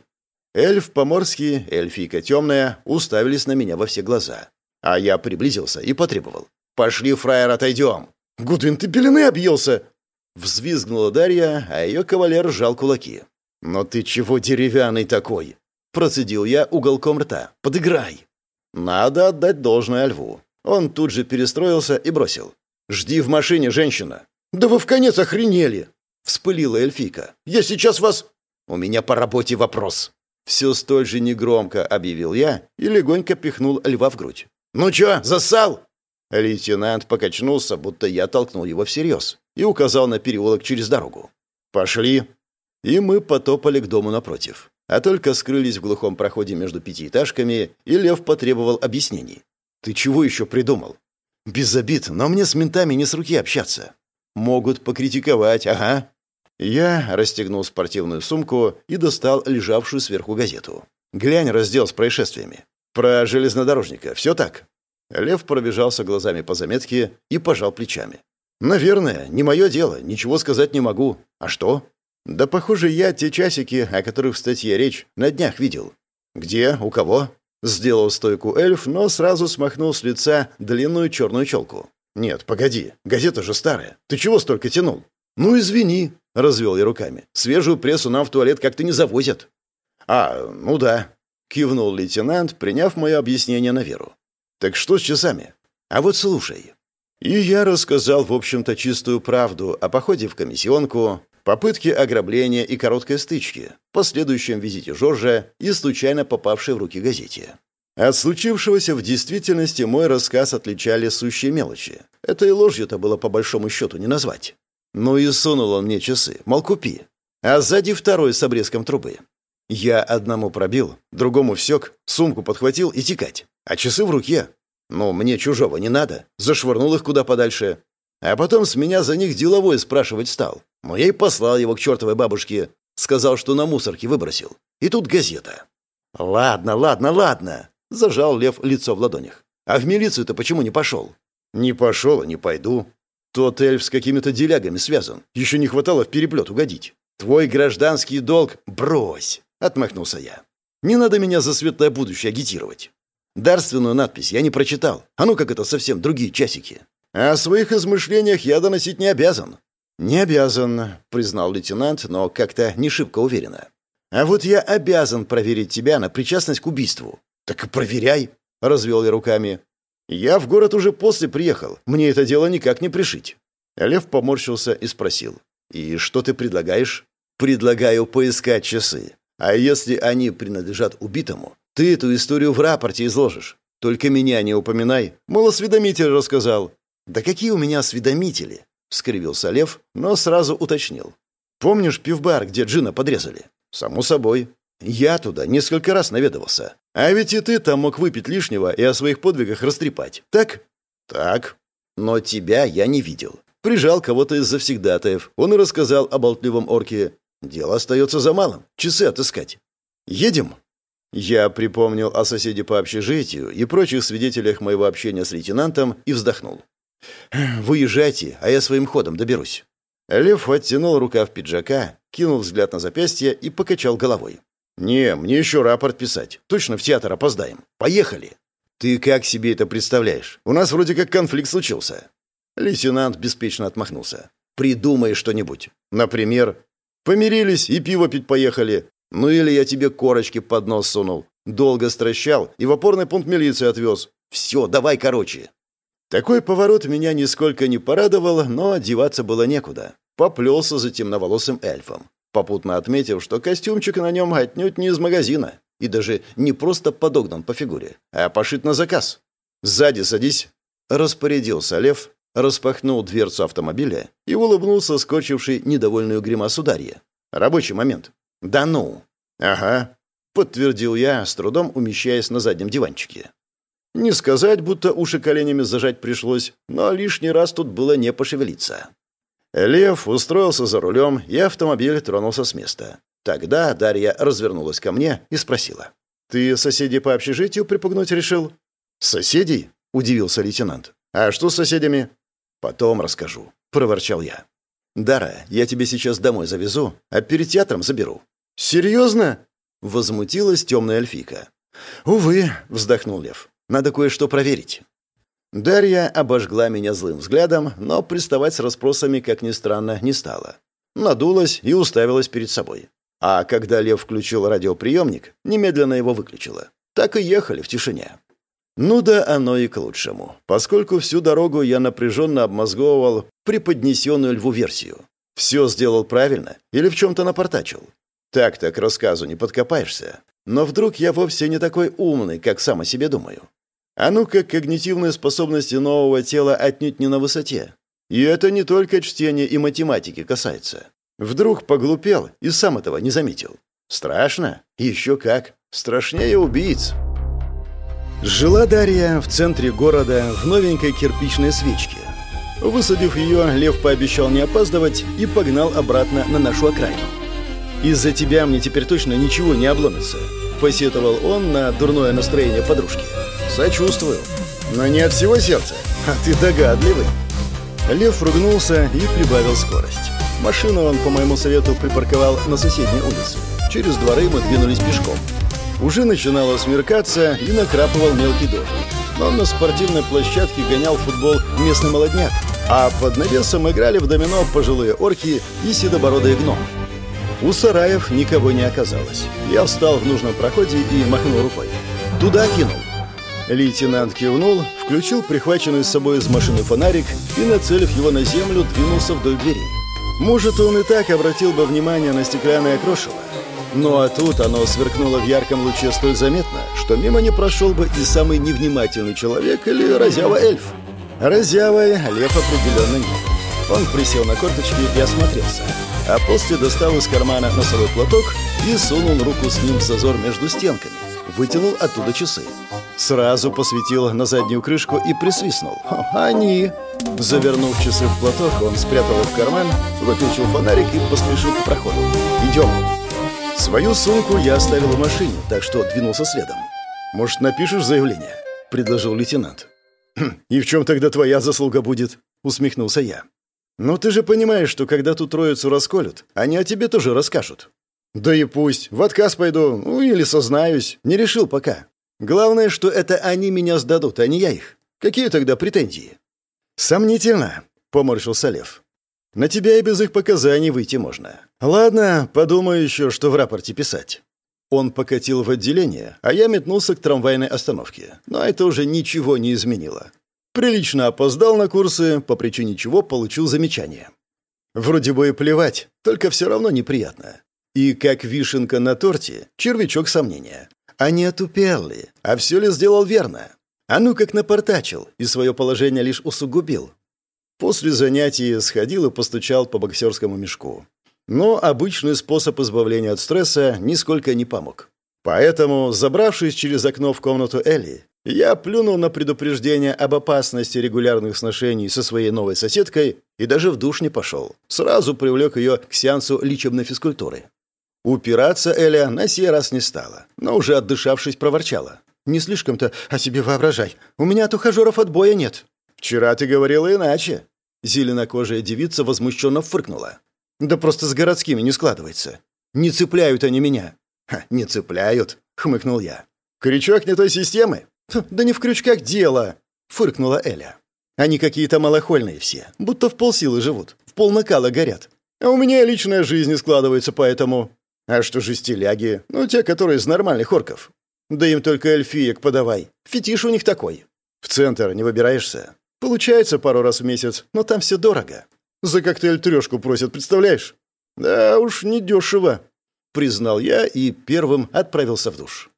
[SPEAKER 1] Эльф поморский, эльфийка темная уставились на меня во все глаза. А я приблизился и потребовал. «Пошли, фраер, отойдем!»
[SPEAKER 2] «Гудвин, ты пелены объелся!»
[SPEAKER 1] Взвизгнула Дарья, а ее кавалер сжал кулаки. «Но ты чего деревянный такой?» Процедил я уголком рта. «Подыграй!» Надо отдать должное льву. Он тут же перестроился и бросил. «Жди в машине, женщина!»
[SPEAKER 2] «Да вы в конец охренели!»
[SPEAKER 1] Вспылила эльфийка.
[SPEAKER 2] «Я сейчас вас...»
[SPEAKER 1] «У меня по работе вопрос!» Все столь же негромко объявил я и легонько пихнул льва в грудь.
[SPEAKER 2] «Ну чё, засал?»
[SPEAKER 1] Лейтенант покачнулся, будто я толкнул его всерьез, и указал на переулок через дорогу. «Пошли!» И мы потопали к дому напротив. А только скрылись в глухом проходе между пятиэтажками, и Лев потребовал объяснений. «Ты чего еще придумал?» «Без обид, но мне с ментами не с руки общаться». «Могут покритиковать, ага». Я расстегнул спортивную сумку и достал лежавшую сверху газету. «Глянь раздел с происшествиями. Про железнодорожника. Все так?» Лев пробежался глазами по заметке и пожал плечами. «Наверное, не мое дело, ничего сказать не могу. А что?» «Да, похоже, я те часики, о которых в статье речь, на днях видел». «Где? У кого?» Сделал стойку эльф, но сразу смахнул с лица длинную черную челку. «Нет, погоди, газета же старая. Ты чего столько тянул?» «Ну, извини», — развел я руками. «Свежую прессу нам в туалет как-то не завозят». «А, ну да», — кивнул лейтенант, приняв мое объяснение на веру. «Так что с часами? А вот слушай». И я рассказал, в общем-то, чистую правду о походе в комиссионку, попытке ограбления и короткой стычки, последующем визите Жоржа и случайно попавшей в руки газете. От случившегося в действительности мой рассказ отличали сущие мелочи. Это и ложью-то было по большому счету не назвать. Ну и сунул он мне часы, мол, купи. А сзади второй с обрезком трубы. Я одному пробил, другому всек, сумку подхватил и текать. А часы в руке. Ну, мне чужого не надо. Зашвырнул их куда подальше. А потом с меня за них деловой спрашивать стал. Но я и послал его к чертовой бабушке. Сказал, что на мусорке выбросил. И тут газета. «Ладно, ладно, ладно», — зажал Лев лицо в ладонях. «А в милицию-то почему не пошел?» «Не пошел, не пойду. Тот эльф с какими-то делягами связан. Еще не хватало в переплет угодить. Твой гражданский долг — брось!» — отмахнулся я. «Не надо меня за светлое будущее агитировать. Дарственную надпись я не прочитал. А ну как это совсем другие часики. О своих измышлениях я доносить не обязан». «Не обязан», — признал лейтенант, но как-то не шибко уверенно. «А вот я обязан проверить тебя на причастность к убийству». «Так и проверяй», — развел я руками. «Я в город уже после приехал. Мне это дело никак не пришить». Лев поморщился и спросил. «И что ты предлагаешь?» «Предлагаю поискать часы. А если они принадлежат убитому, ты эту историю в рапорте изложишь. Только меня не упоминай. Мол, осведомитель рассказал». «Да какие у меня осведомители?» — скривился Лев, но сразу уточнил. «Помнишь пивбар, где Джина подрезали?» «Само собой. Я туда несколько раз наведывался. А ведь и ты там мог выпить лишнего и о своих подвигах растрепать. Так? Так. Но тебя я не видел. Прижал кого-то из завсегдатаев. Он и рассказал о болтливом орке. Дело остается за малым. Часы отыскать. Едем? Я припомнил о соседе по общежитию и прочих свидетелях моего общения с лейтенантом и вздохнул. «Выезжайте, а я своим ходом доберусь». Лев оттянул рукав пиджака, кинул взгляд на запястье и покачал головой. «Не, мне еще рапорт писать. Точно в театр опоздаем. Поехали!» «Ты как себе это представляешь? У нас вроде как конфликт случился». Лейтенант беспечно отмахнулся. «Придумай что-нибудь. Например, помирились и пиво пить поехали. Ну или я тебе корочки под нос сунул. Долго стращал и в опорный пункт милиции отвез. Все, давай короче». Такой поворот меня нисколько не порадовал, но одеваться было некуда. Поплелся за темноволосым эльфом попутно отметив, что костюмчик на нем отнюдь не из магазина и даже не просто подогнан по фигуре, а пошит на заказ. «Сзади садись», — распорядился Лев, распахнул дверцу автомобиля и улыбнулся скочивший недовольную гримасу Дарья. «Рабочий момент». «Да ну!» «Ага», — подтвердил я, с трудом умещаясь на заднем диванчике. Не сказать, будто уши коленями зажать пришлось, но лишний раз тут было не пошевелиться. Лев устроился за рулем, и автомобиль тронулся с места. Тогда Дарья развернулась ко мне и спросила. «Ты соседей по общежитию припугнуть решил?» «Соседей?» — удивился лейтенант. «А что с соседями?» «Потом расскажу», — проворчал я. «Дара, я тебе сейчас домой завезу, а перед театром заберу».
[SPEAKER 2] «Серьезно?»
[SPEAKER 1] — возмутилась темная эльфийка. «Увы», — вздохнул Лев, — «надо кое-что проверить». Дарья обожгла меня злым взглядом, но приставать с расспросами, как ни странно, не стала. Надулась и уставилась перед собой. А когда Лев включил радиоприемник, немедленно его выключила. Так и ехали в тишине. Ну да, оно и к лучшему, поскольку всю дорогу я напряженно обмозговывал преподнесенную Льву версию. Все сделал правильно или в чем-то напортачил. Так-то к рассказу не подкопаешься. Но вдруг я вовсе не такой умный, как сам о себе думаю. А ну как когнитивные способности нового тела отнюдь не на высоте. И это не только чтение и математики касается. Вдруг поглупел и сам этого не заметил. Страшно? Еще как. Страшнее убийц. Жила Дарья в центре города в новенькой кирпичной свечке. Высадив ее, Лев пообещал не опаздывать и погнал обратно на нашу окраину. «Из-за тебя мне теперь точно ничего не обломится», — посетовал он на дурное настроение подружки. «Сочувствую. Но не от всего сердца. А ты догадливый». Лев ругнулся и прибавил скорость. Машину он, по моему совету, припарковал на соседней улице. Через дворы мы двинулись пешком. Уже начинало смеркаться и накрапывал мелкий дождь. Но на спортивной площадке гонял футбол местный молодняк, а под навесом играли в домино пожилые орки и седобородые гномы. У сараев никого не оказалось. Я встал в нужном проходе и махнул рукой. «Туда кинул». Лейтенант кивнул, включил прихваченный с собой из машины фонарик и, нацелив его на землю, двинулся вдоль дверей. Может, он и так обратил бы внимание на стеклянное крошево. Ну а тут оно сверкнуло в ярком луче столь заметно, что мимо не прошел бы и самый невнимательный человек или разява эльф. Разявой лев определенно нет. Он присел на корточки и осмотрелся, а после достал из кармана носовой платок и сунул руку с ним в зазор между стенками. Вытянул оттуда часы. Сразу посветил на заднюю крышку и присвистнул. «Они!» Завернув часы в платок, он спрятал их в карман, выключил фонарик и поспешил к проходу. «Идем!» Свою сумку я оставил в машине, так что двинулся следом. «Может, напишешь заявление?» — предложил лейтенант. «Хм, «И в чем тогда твоя заслуга будет?» — усмехнулся я. «Ну ты же понимаешь, что когда ту троицу расколют, они о тебе тоже расскажут». «Да и пусть. В отказ пойду, ну или сознаюсь. Не решил пока. Главное, что это они меня сдадут, а не я их. Какие тогда претензии?» «Сомнительно», — поморщился Лев. «На тебя и без их показаний выйти можно. Ладно, подумаю еще, что в рапорте писать». Он покатил в отделение, а я метнулся к трамвайной остановке. Но это уже ничего не изменило. Прилично опоздал на курсы, по причине чего получил замечание. Вроде бы и плевать, только все равно неприятно. И как вишенка на торте, червячок сомнения. А не? А все ли сделал верно? А ну как напортачил, и свое положение лишь усугубил. После занятий сходил и постучал по боксерскому мешку. Но обычный способ избавления от стресса нисколько не помог. Поэтому, забравшись через окно в комнату Элли, я плюнул на предупреждение об опасности регулярных сношений со своей новой соседкой и даже в душ не пошел. Сразу привлек ее к сеансу лечебной физкультуры. Упираться Эля на сей раз не стала, но уже отдышавшись проворчала. Не слишком-то о себе воображай. У меня от ухажеров отбоя нет». «Вчера ты говорила иначе». Зеленокожая девица возмущенно фыркнула. «Да просто с городскими не складывается. Не цепляют они меня». Ха, «Не цепляют», — хмыкнул я. «Крючок не той системы?» «Да не в крючках дело», — фыркнула Эля. «Они какие-то малохольные все, будто в полсилы живут, в полнакала горят. А у меня личная жизнь не складывается, поэтому...» «А что же стиляги? Ну, те, которые из нормальных орков. Да им только эльфиек подавай. Фетиш у них такой. В центр не выбираешься. Получается пару раз в месяц, но там все дорого. За коктейль трешку просят, представляешь? Да уж, недешево. Признал я и первым отправился в душ.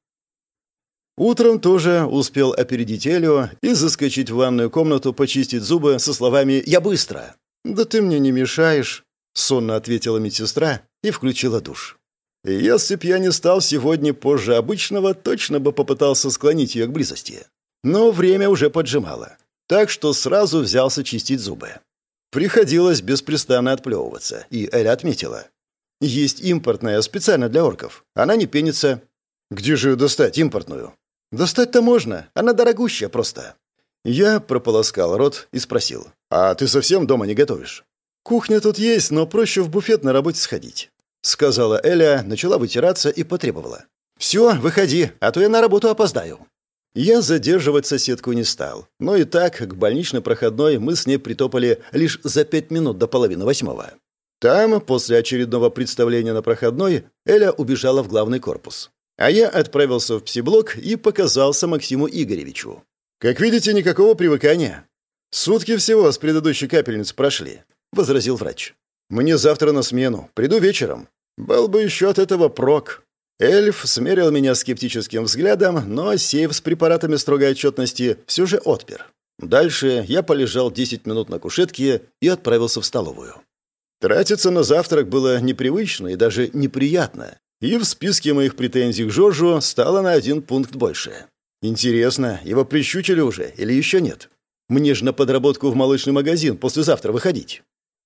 [SPEAKER 1] Утром тоже успел опередить Элио и заскочить в ванную комнату почистить зубы со словами «Я быстро». «Да ты мне не мешаешь», — сонно ответила медсестра и включила душ. Если б я не стал сегодня позже обычного, точно бы попытался склонить ее к близости. Но время уже поджимало, так что сразу взялся чистить зубы. Приходилось беспрестанно отплевываться, и Эля отметила. Есть импортная, специально для орков. Она не пенится. Где же ее достать, импортную? Достать-то можно, она дорогущая просто. Я прополоскал рот и спросил. «А ты совсем дома не готовишь?» «Кухня тут есть, но проще в буфет на работе сходить», — сказала Эля, начала вытираться и потребовала. «Все, выходи, а то я на работу опоздаю». Я задерживать соседку не стал, но и так к больничной проходной мы с ней притопали лишь за пять минут до половины восьмого. Там, после очередного представления на проходной, Эля убежала в главный корпус. А я отправился в псиблок и показался Максиму Игоревичу. «Как видите, никакого привыкания. Сутки всего с предыдущей капельницы прошли», — возразил врач. «Мне завтра на смену. Приду вечером. Был бы еще от этого прок». Эльф смерил меня скептическим взглядом, но сейф с препаратами строгой отчетности все же отпер. Дальше я полежал 10 минут на кушетке и отправился в столовую. Тратиться на завтрак было непривычно и даже неприятно, и в списке моих претензий к Жоржу стало на один пункт больше. Интересно, его прищучили уже или еще нет? Мне же на подработку в молочный магазин послезавтра выходить.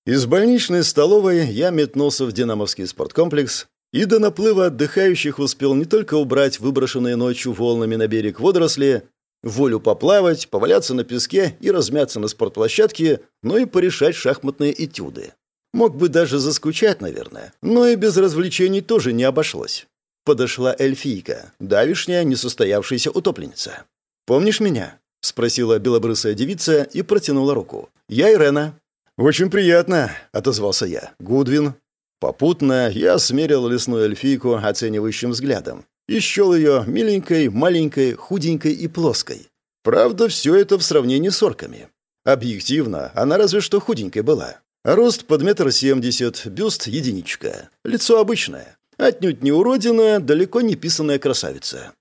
[SPEAKER 1] Из больничной столовой я метнулся в Динамовский спорткомплекс и до наплыва отдыхающих успел не только убрать выброшенные ночью волнами на берег водоросли, волю поплавать, поваляться на песке и размяться на спортплощадке, но и порешать шахматные этюды. Мог бы даже заскучать, наверное, но и без развлечений тоже не обошлось. Подошла эльфийка, давишняя, несостоявшаяся утопленница. «Помнишь меня?» — спросила белобрысая девица и протянула руку. «Я Ирена». «Очень приятно», — отозвался я. «Гудвин». Попутно я смерил лесную эльфийку оценивающим взглядом и ее миленькой, маленькой, худенькой и плоской. Правда, все это в сравнении с орками. Объективно, она разве что худенькой была. Рост под метр семьдесят, бюст единичка. Лицо обычное. Отнюдь не уродина, далеко не писанная красавица.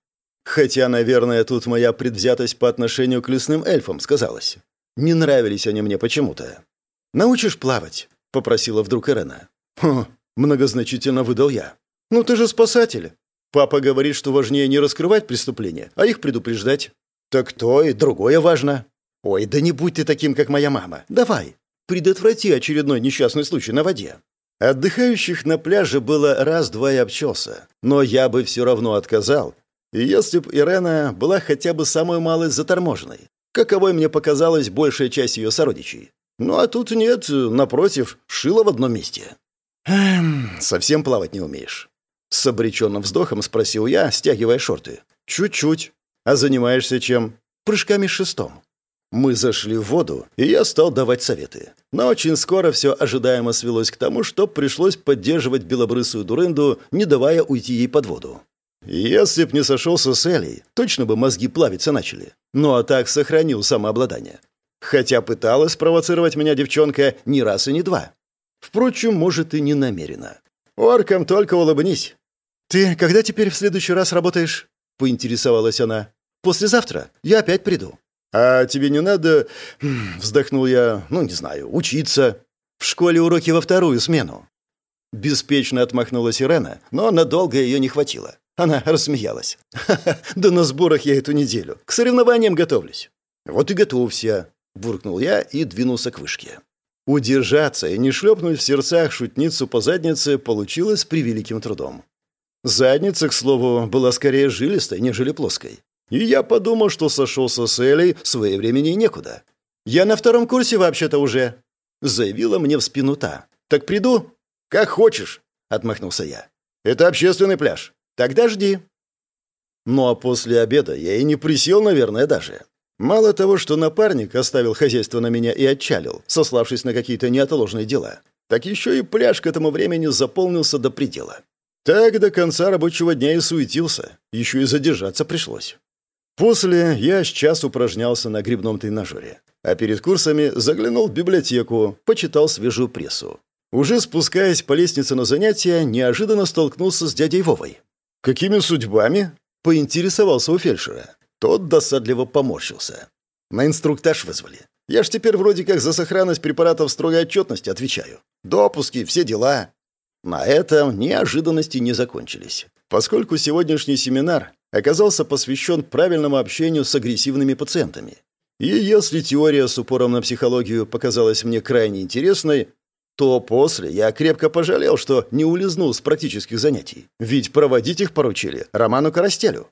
[SPEAKER 1] Хотя, наверное, тут моя предвзятость по отношению к лесным эльфам сказалась. Не нравились они мне почему-то. «Научишь плавать?» — попросила вдруг Ирена. «Хм», — многозначительно выдал я. «Ну ты же спасатель. Папа говорит, что важнее не раскрывать преступления, а их предупреждать. Так то и другое важно. Ой, да не будь ты таким, как моя мама. Давай, предотврати очередной несчастный случай на воде. Отдыхающих на пляже было раз-два и обчелся. Но я бы все равно отказал, если б Ирена была хотя бы самой малой заторможенной, каковой мне показалась большая часть ее сородичей. Ну а тут нет, напротив, шила в одном месте. «Эм, совсем плавать не умеешь?» С обреченным вздохом спросил я, стягивая шорты. «Чуть-чуть. А занимаешься чем?» «Прыжками шестом». Мы зашли в воду, и я стал давать советы. Но очень скоро все ожидаемо свелось к тому, что пришлось поддерживать белобрысую дуренду, не давая уйти ей под воду. Если б не сошелся с Элей, точно бы мозги плавиться начали. Ну а так сохранил самообладание. Хотя пыталась провоцировать меня девчонка не раз и не два. Впрочем, может, и не намеренно. Оркам только улыбнись. «Ты когда теперь в следующий раз работаешь?» — поинтересовалась она. «Послезавтра. Я опять приду». «А тебе не надо...» — вздохнул я. «Ну, не знаю, учиться. В школе уроки во вторую смену». Беспечно отмахнулась Ирена, но надолго ее не хватило. Она рассмеялась. «Ха-ха, да на сборах я эту неделю. К соревнованиям готовлюсь». «Вот и готовься», — буркнул я и двинулся к вышке. Удержаться и не шлепнуть в сердцах шутницу по заднице получилось с превеликим трудом. Задница, к слову, была скорее жилистой, нежели плоской. И я подумал, что сошелся с Элей своевремени некуда. «Я на втором курсе вообще-то уже», — заявила мне в спину та. «Так приду?» «Как хочешь», — отмахнулся я. «Это общественный пляж. Тогда жди». Ну а после обеда я и не присел, наверное, даже. Мало того, что напарник оставил хозяйство на меня и отчалил, сославшись на какие-то неотложные дела, так еще и пляж к этому времени заполнился до предела. Так до конца рабочего дня и суетился, еще и задержаться пришлось. После я час упражнялся на грибном тренажере, а перед курсами заглянул в библиотеку, почитал свежую прессу. Уже спускаясь по лестнице на занятия, неожиданно столкнулся с дядей Вовой. «Какими судьбами?» — поинтересовался у фельдшера. Тот досадливо поморщился. «На инструктаж вызвали. Я ж теперь вроде как за сохранность препаратов строгой отчетности отвечаю. Допуски, все дела». На этом неожиданности не закончились, поскольку сегодняшний семинар оказался посвящен правильному общению с агрессивными пациентами. И если теория с упором на психологию показалась мне крайне интересной, то после я крепко пожалел, что не улизнул с практических занятий. Ведь проводить их поручили Роману Коростелю.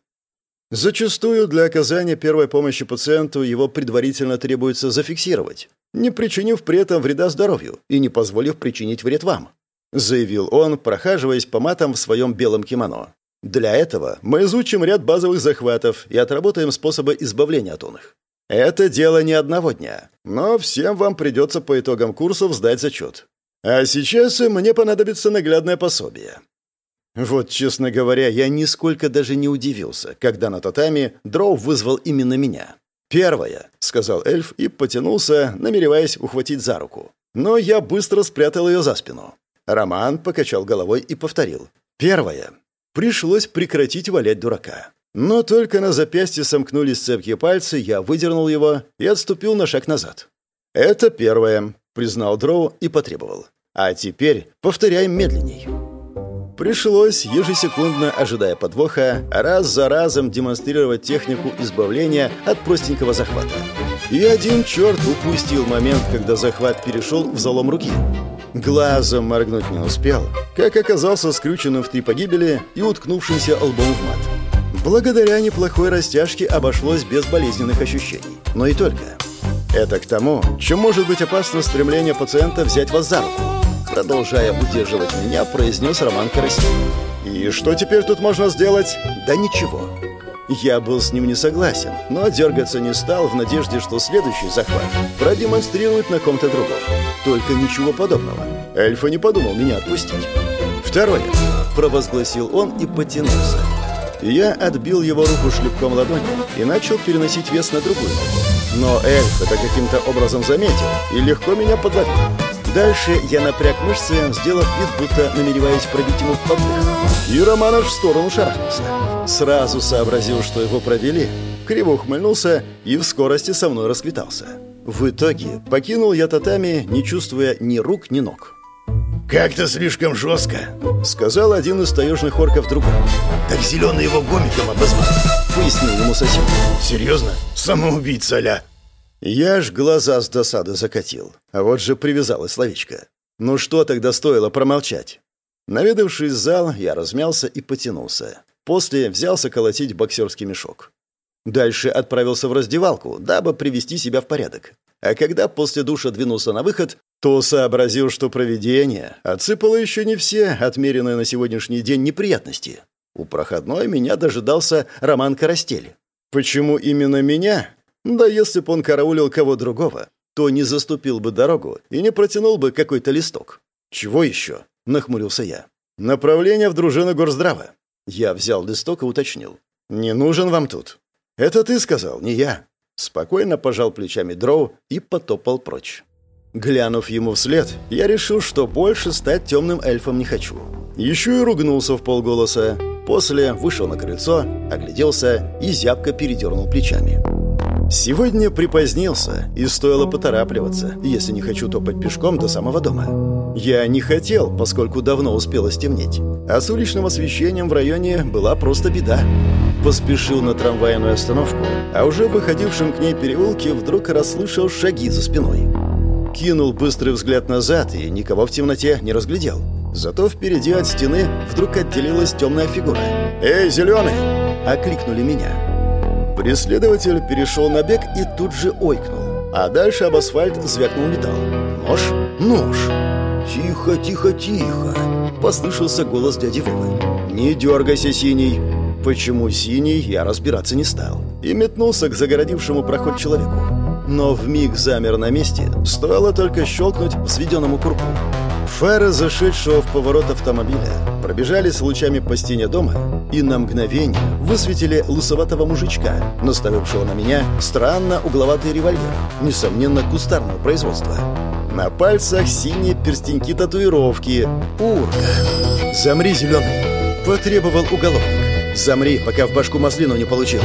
[SPEAKER 1] Зачастую для оказания первой помощи пациенту его предварительно требуется зафиксировать, не причинив при этом вреда здоровью и не позволив причинить вред вам», заявил он, прохаживаясь по матам в своем белом кимоно. «Для этого мы изучим ряд базовых захватов и отработаем способы избавления от них. Это дело не одного дня, но всем вам придется по итогам курсов сдать зачет. А сейчас мне понадобится наглядное пособие. Вот, честно говоря, я нисколько даже не удивился, когда на татами Дроу вызвал именно меня. «Первое», — сказал эльф и потянулся, намереваясь ухватить за руку. Но я быстро спрятал ее за спину. Роман покачал головой и повторил. «Первое». Пришлось прекратить валять дурака. Но только на запястье сомкнулись цепкие пальцы, я выдернул его и отступил на шаг назад. «Это первое», — признал Дроу и потребовал. «А теперь повторяем медленней». Пришлось, ежесекундно ожидая подвоха, раз за разом демонстрировать технику избавления от простенького захвата. И один черт упустил момент, когда захват перешел в залом руки. Глазом моргнуть не успел, как оказался скрюченным в три погибели и уткнувшимся лбом в мат. Благодаря неплохой растяжке обошлось без болезненных ощущений. Но и только. Это к тому, чем может быть опасно стремление пациента взять вас за руку продолжая удерживать меня, произнес Роман Карасин. «И что теперь тут можно сделать?» «Да ничего». Я был с ним не согласен, но дергаться не стал в надежде, что следующий захват продемонстрирует на ком-то другом. Только ничего подобного. Эльфа не подумал меня отпустить. «Второе», — провозгласил он и потянулся. Я отбил его руку шлепком ладони и начал переносить вес на другую. Но эльф это каким-то образом заметил и легко меня подловил. Дальше я напряг мышцы, сделав вид, будто намереваясь пробить ему под И Романов в сторону шарахнулся. Сразу сообразил, что его провели, криво ухмыльнулся и в скорости со мной расквитался. В итоге покинул я татами, не чувствуя ни рук, ни ног.
[SPEAKER 2] «Как-то слишком жестко», —
[SPEAKER 1] сказал один из таежных орков другому.
[SPEAKER 2] «Так зеленый его гомиком обозвал», — пояснил ему сосед. «Серьезно? Самоубийца, ля!»
[SPEAKER 1] Я ж глаза с досады закатил. А вот же привязалась словечко. Ну что тогда стоило промолчать? Наведавшись в зал, я размялся и потянулся. После взялся колотить боксерский мешок. Дальше отправился в раздевалку, дабы привести себя в порядок. А когда после душа двинулся на выход, то сообразил, что проведение отсыпало еще не все отмеренные на сегодняшний день неприятности. У проходной меня дожидался Роман Карастель. Почему именно меня? Да если бы он караулил кого другого, то не заступил бы дорогу и не протянул бы какой-то листок. «Чего еще?» — нахмурился я. «Направление в дружину горздрава». Я взял листок и уточнил. «Не нужен вам тут». «Это ты сказал, не я». Спокойно пожал плечами Дроу и потопал прочь. Глянув ему вслед, я решил, что больше стать темным эльфом не хочу. Еще и ругнулся в полголоса. После вышел на крыльцо, огляделся и зябко передернул плечами. Сегодня припозднился, и стоило поторапливаться, если не хочу топать пешком до самого дома. Я не хотел, поскольку давно успело стемнеть. А с уличным освещением в районе была просто беда. Поспешил на трамвайную остановку, а уже в выходившем к ней переулке вдруг расслышал шаги за спиной. Кинул быстрый взгляд назад и никого в темноте не разглядел. Зато впереди от стены вдруг отделилась темная фигура. «Эй, зеленый!» — окликнули меня. Преследователь перешел на бег и тут же ойкнул. А дальше об асфальт звякнул металл. «Нож? Нож!» «Тихо, тихо, тихо!» Послышался голос дяди Вовы. «Не дергайся, Синий!» Почему Синий, я разбираться не стал. И метнулся к загородившему проход человеку. Но вмиг замер на месте, стоило только щелкнуть взведенному курку. Фары зашедшего в поворот автомобиля пробежали с лучами по стене дома и на мгновение высветили лысоватого мужичка, наставившего на меня странно угловатый револьвер, несомненно, кустарного производства. На пальцах синие перстеньки татуировки. Урка. «Замри, зеленый!» — потребовал уголовник. «Замри, пока в башку маслину не получил».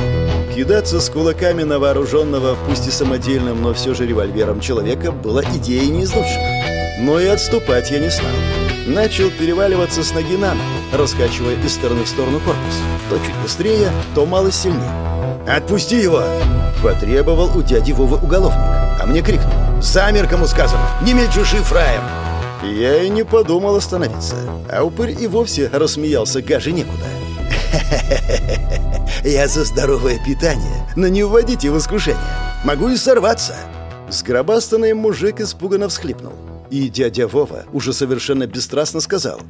[SPEAKER 1] Кидаться с кулаками на вооруженного, пусть и самодельным, но все же револьвером человека была идеей не из лучших. Но и отступать я не стал. Начал переваливаться с ноги на ногу, раскачивая из стороны в сторону корпус. То чуть быстрее, то мало сильнее. «Отпусти его!» – потребовал у дяди Вовы уголовник. А мне крикнул. «Замер, кому сказано! Не мельчуши, фраем!» Я и не подумал остановиться. А упырь и вовсе рассмеялся гаже некуда.
[SPEAKER 2] Я за здоровое питание, но не вводите в искушение. Могу и сорваться.
[SPEAKER 1] Сгробастанный мужик испуганно всхлипнул. И дядя Вова уже совершенно бесстрастно сказал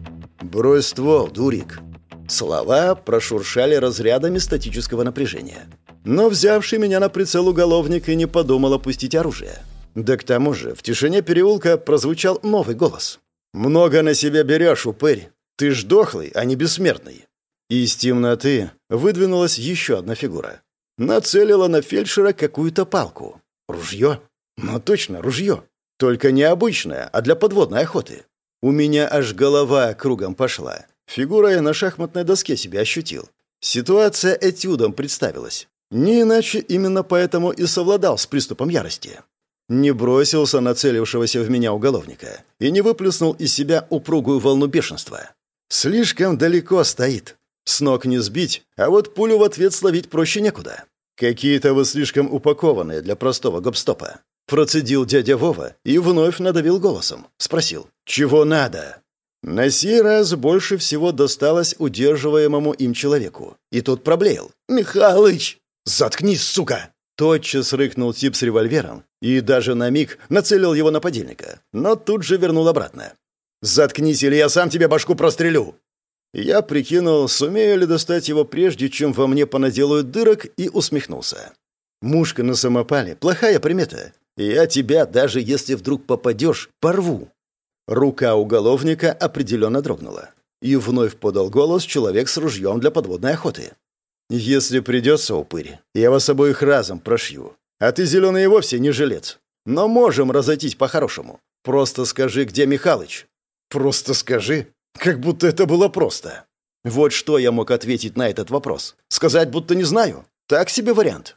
[SPEAKER 1] «Брось ствол, дурик». Слова прошуршали разрядами статического напряжения. Но взявший меня на прицел уголовник и не подумал опустить оружие. Да к тому же в тишине переулка прозвучал новый голос. «Много на себя берешь, упырь. Ты ж дохлый, а не бессмертный». Из темноты выдвинулась еще одна фигура. Нацелила на фельдшера какую-то палку. Ружье? Ну точно, ружье. Только не обычное, а для подводной охоты. У меня аж голова кругом пошла. Фигура я на шахматной доске себя ощутил. Ситуация этюдом представилась. Не иначе именно поэтому и совладал с приступом ярости. Не бросился нацелившегося в меня уголовника и не выплеснул из себя упругую волну бешенства. Слишком далеко стоит. С ног не сбить, а вот пулю в ответ словить проще некуда. Какие-то вы слишком упакованные для простого гопстопа. Процедил дядя Вова и вновь надавил голосом. Спросил, чего надо? На сей раз больше всего досталось удерживаемому им человеку. И тот проблеял. «Михалыч!» «Заткнись, сука!» Тотчас рыкнул тип с револьвером и даже на миг нацелил его на подельника, но тут же вернул обратно. «Заткнись, или я сам тебе башку прострелю!» Я прикинул, сумею ли достать его прежде, чем во мне понаделают дырок, и усмехнулся. «Мушка на самопале — плохая примета. Я тебя, даже если вдруг попадешь, порву». Рука уголовника определенно дрогнула. И вновь подал голос человек с ружьем для подводной охоты. «Если придется, упырь, я вас обоих разом прошью. А ты, зеленый, вовсе не жилец. Но можем разойтись по-хорошему. Просто скажи, где Михалыч». «Просто скажи?» Как будто это было просто. Вот что я мог ответить на этот вопрос. Сказать, будто не знаю. Так себе вариант.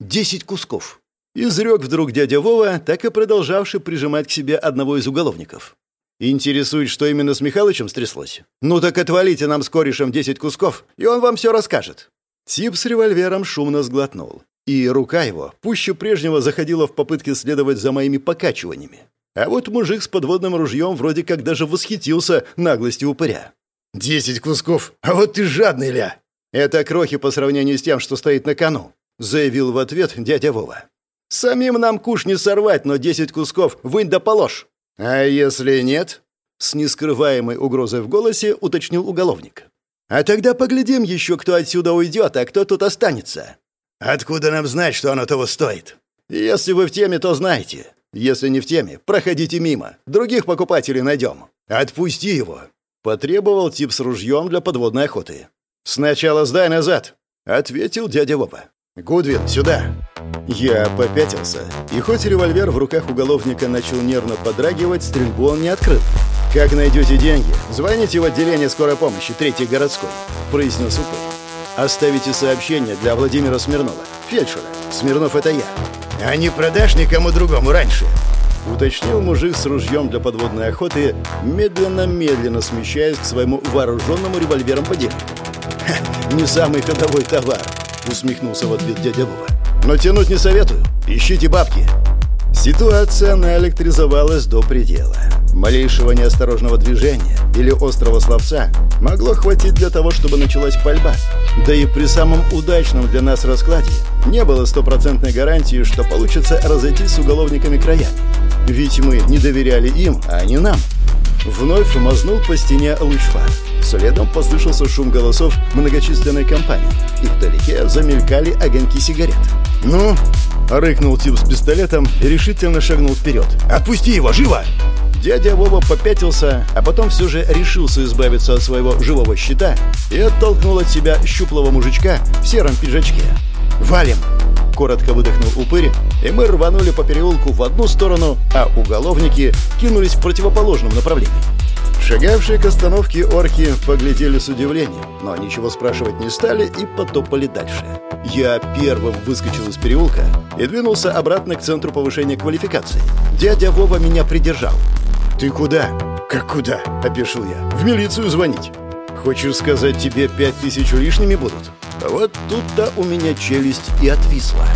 [SPEAKER 1] Десять кусков. Изрек вдруг дядя Вова, так и продолжавший прижимать к себе одного из уголовников. Интересует, что именно с Михалычем стряслось? Ну так отвалите нам с корешем десять кусков, и он вам все расскажет. Тип с револьвером шумно сглотнул. И рука его пуще прежнего заходила в попытке следовать за моими покачиваниями. А вот мужик с подводным ружьем вроде как даже восхитился наглостью упыря. «Десять кусков! А вот ты жадный, ля!» «Это крохи по сравнению с тем, что стоит на кону», — заявил в ответ дядя Вова. «Самим нам куш не сорвать, но десять кусков вынь да положь». «А если нет?» — с нескрываемой угрозой в голосе уточнил уголовник. «А тогда поглядим еще, кто отсюда уйдет, а кто тут останется». «Откуда нам знать, что оно того стоит?» «Если вы в теме, то знаете. Если не в теме, проходите мимо. Других покупателей найдем. Отпусти его!» Потребовал тип с ружьем для подводной охоты. «Сначала сдай назад!» — ответил дядя Вова. «Гудвин, сюда!» Я попятился, и хоть револьвер в руках уголовника начал нервно подрагивать, стрельбу он не открыл. «Как найдете деньги, звоните в отделение скорой помощи третьей городской», — произнес упырь. «Оставите сообщение для Владимира Смирнова, фельдшера. Смирнов — это я.
[SPEAKER 2] А не продашь никому другому раньше?»
[SPEAKER 1] Уточнил мужик с ружьем для подводной охоты, медленно-медленно смещаясь к своему вооруженному револьвером подельнику. «Не самый ходовой товар», — усмехнулся в ответ дядя Вова. «Но тянуть не советую. Ищите бабки». Ситуация наэлектризовалась до предела. Малейшего неосторожного движения или острого словца могло хватить для того, чтобы началась пальба. Да и при самом удачном для нас раскладе не было стопроцентной гарантии, что получится разойтись с уголовниками краями. Ведь мы не доверяли им, а они нам. Вновь мазнул по стене луч фар. Следом послышался шум голосов многочисленной компании, и вдалеке замелькали огоньки сигарет. «Ну?» — рыкнул тип с пистолетом и решительно шагнул вперед. «Отпусти его, живо!» Дядя Вова попятился, а потом все же решился избавиться от своего живого щита и оттолкнул от себя щуплого мужичка в сером пиджачке. «Валим!» — коротко выдохнул упырь, и мы рванули по переулку в одну сторону, а уголовники кинулись в противоположном направлении. Шагавшие к остановке орки поглядели с удивлением, но ничего спрашивать не стали и потопали дальше. Я первым выскочил из переулка и двинулся обратно к центру повышения квалификации. Дядя Вова меня придержал. «Ты куда?» «Как куда?» – опешил я. «В милицию звонить». «Хочешь сказать, тебе пять тысяч лишними будут?» Вот тут-то у меня челюсть и отвисла.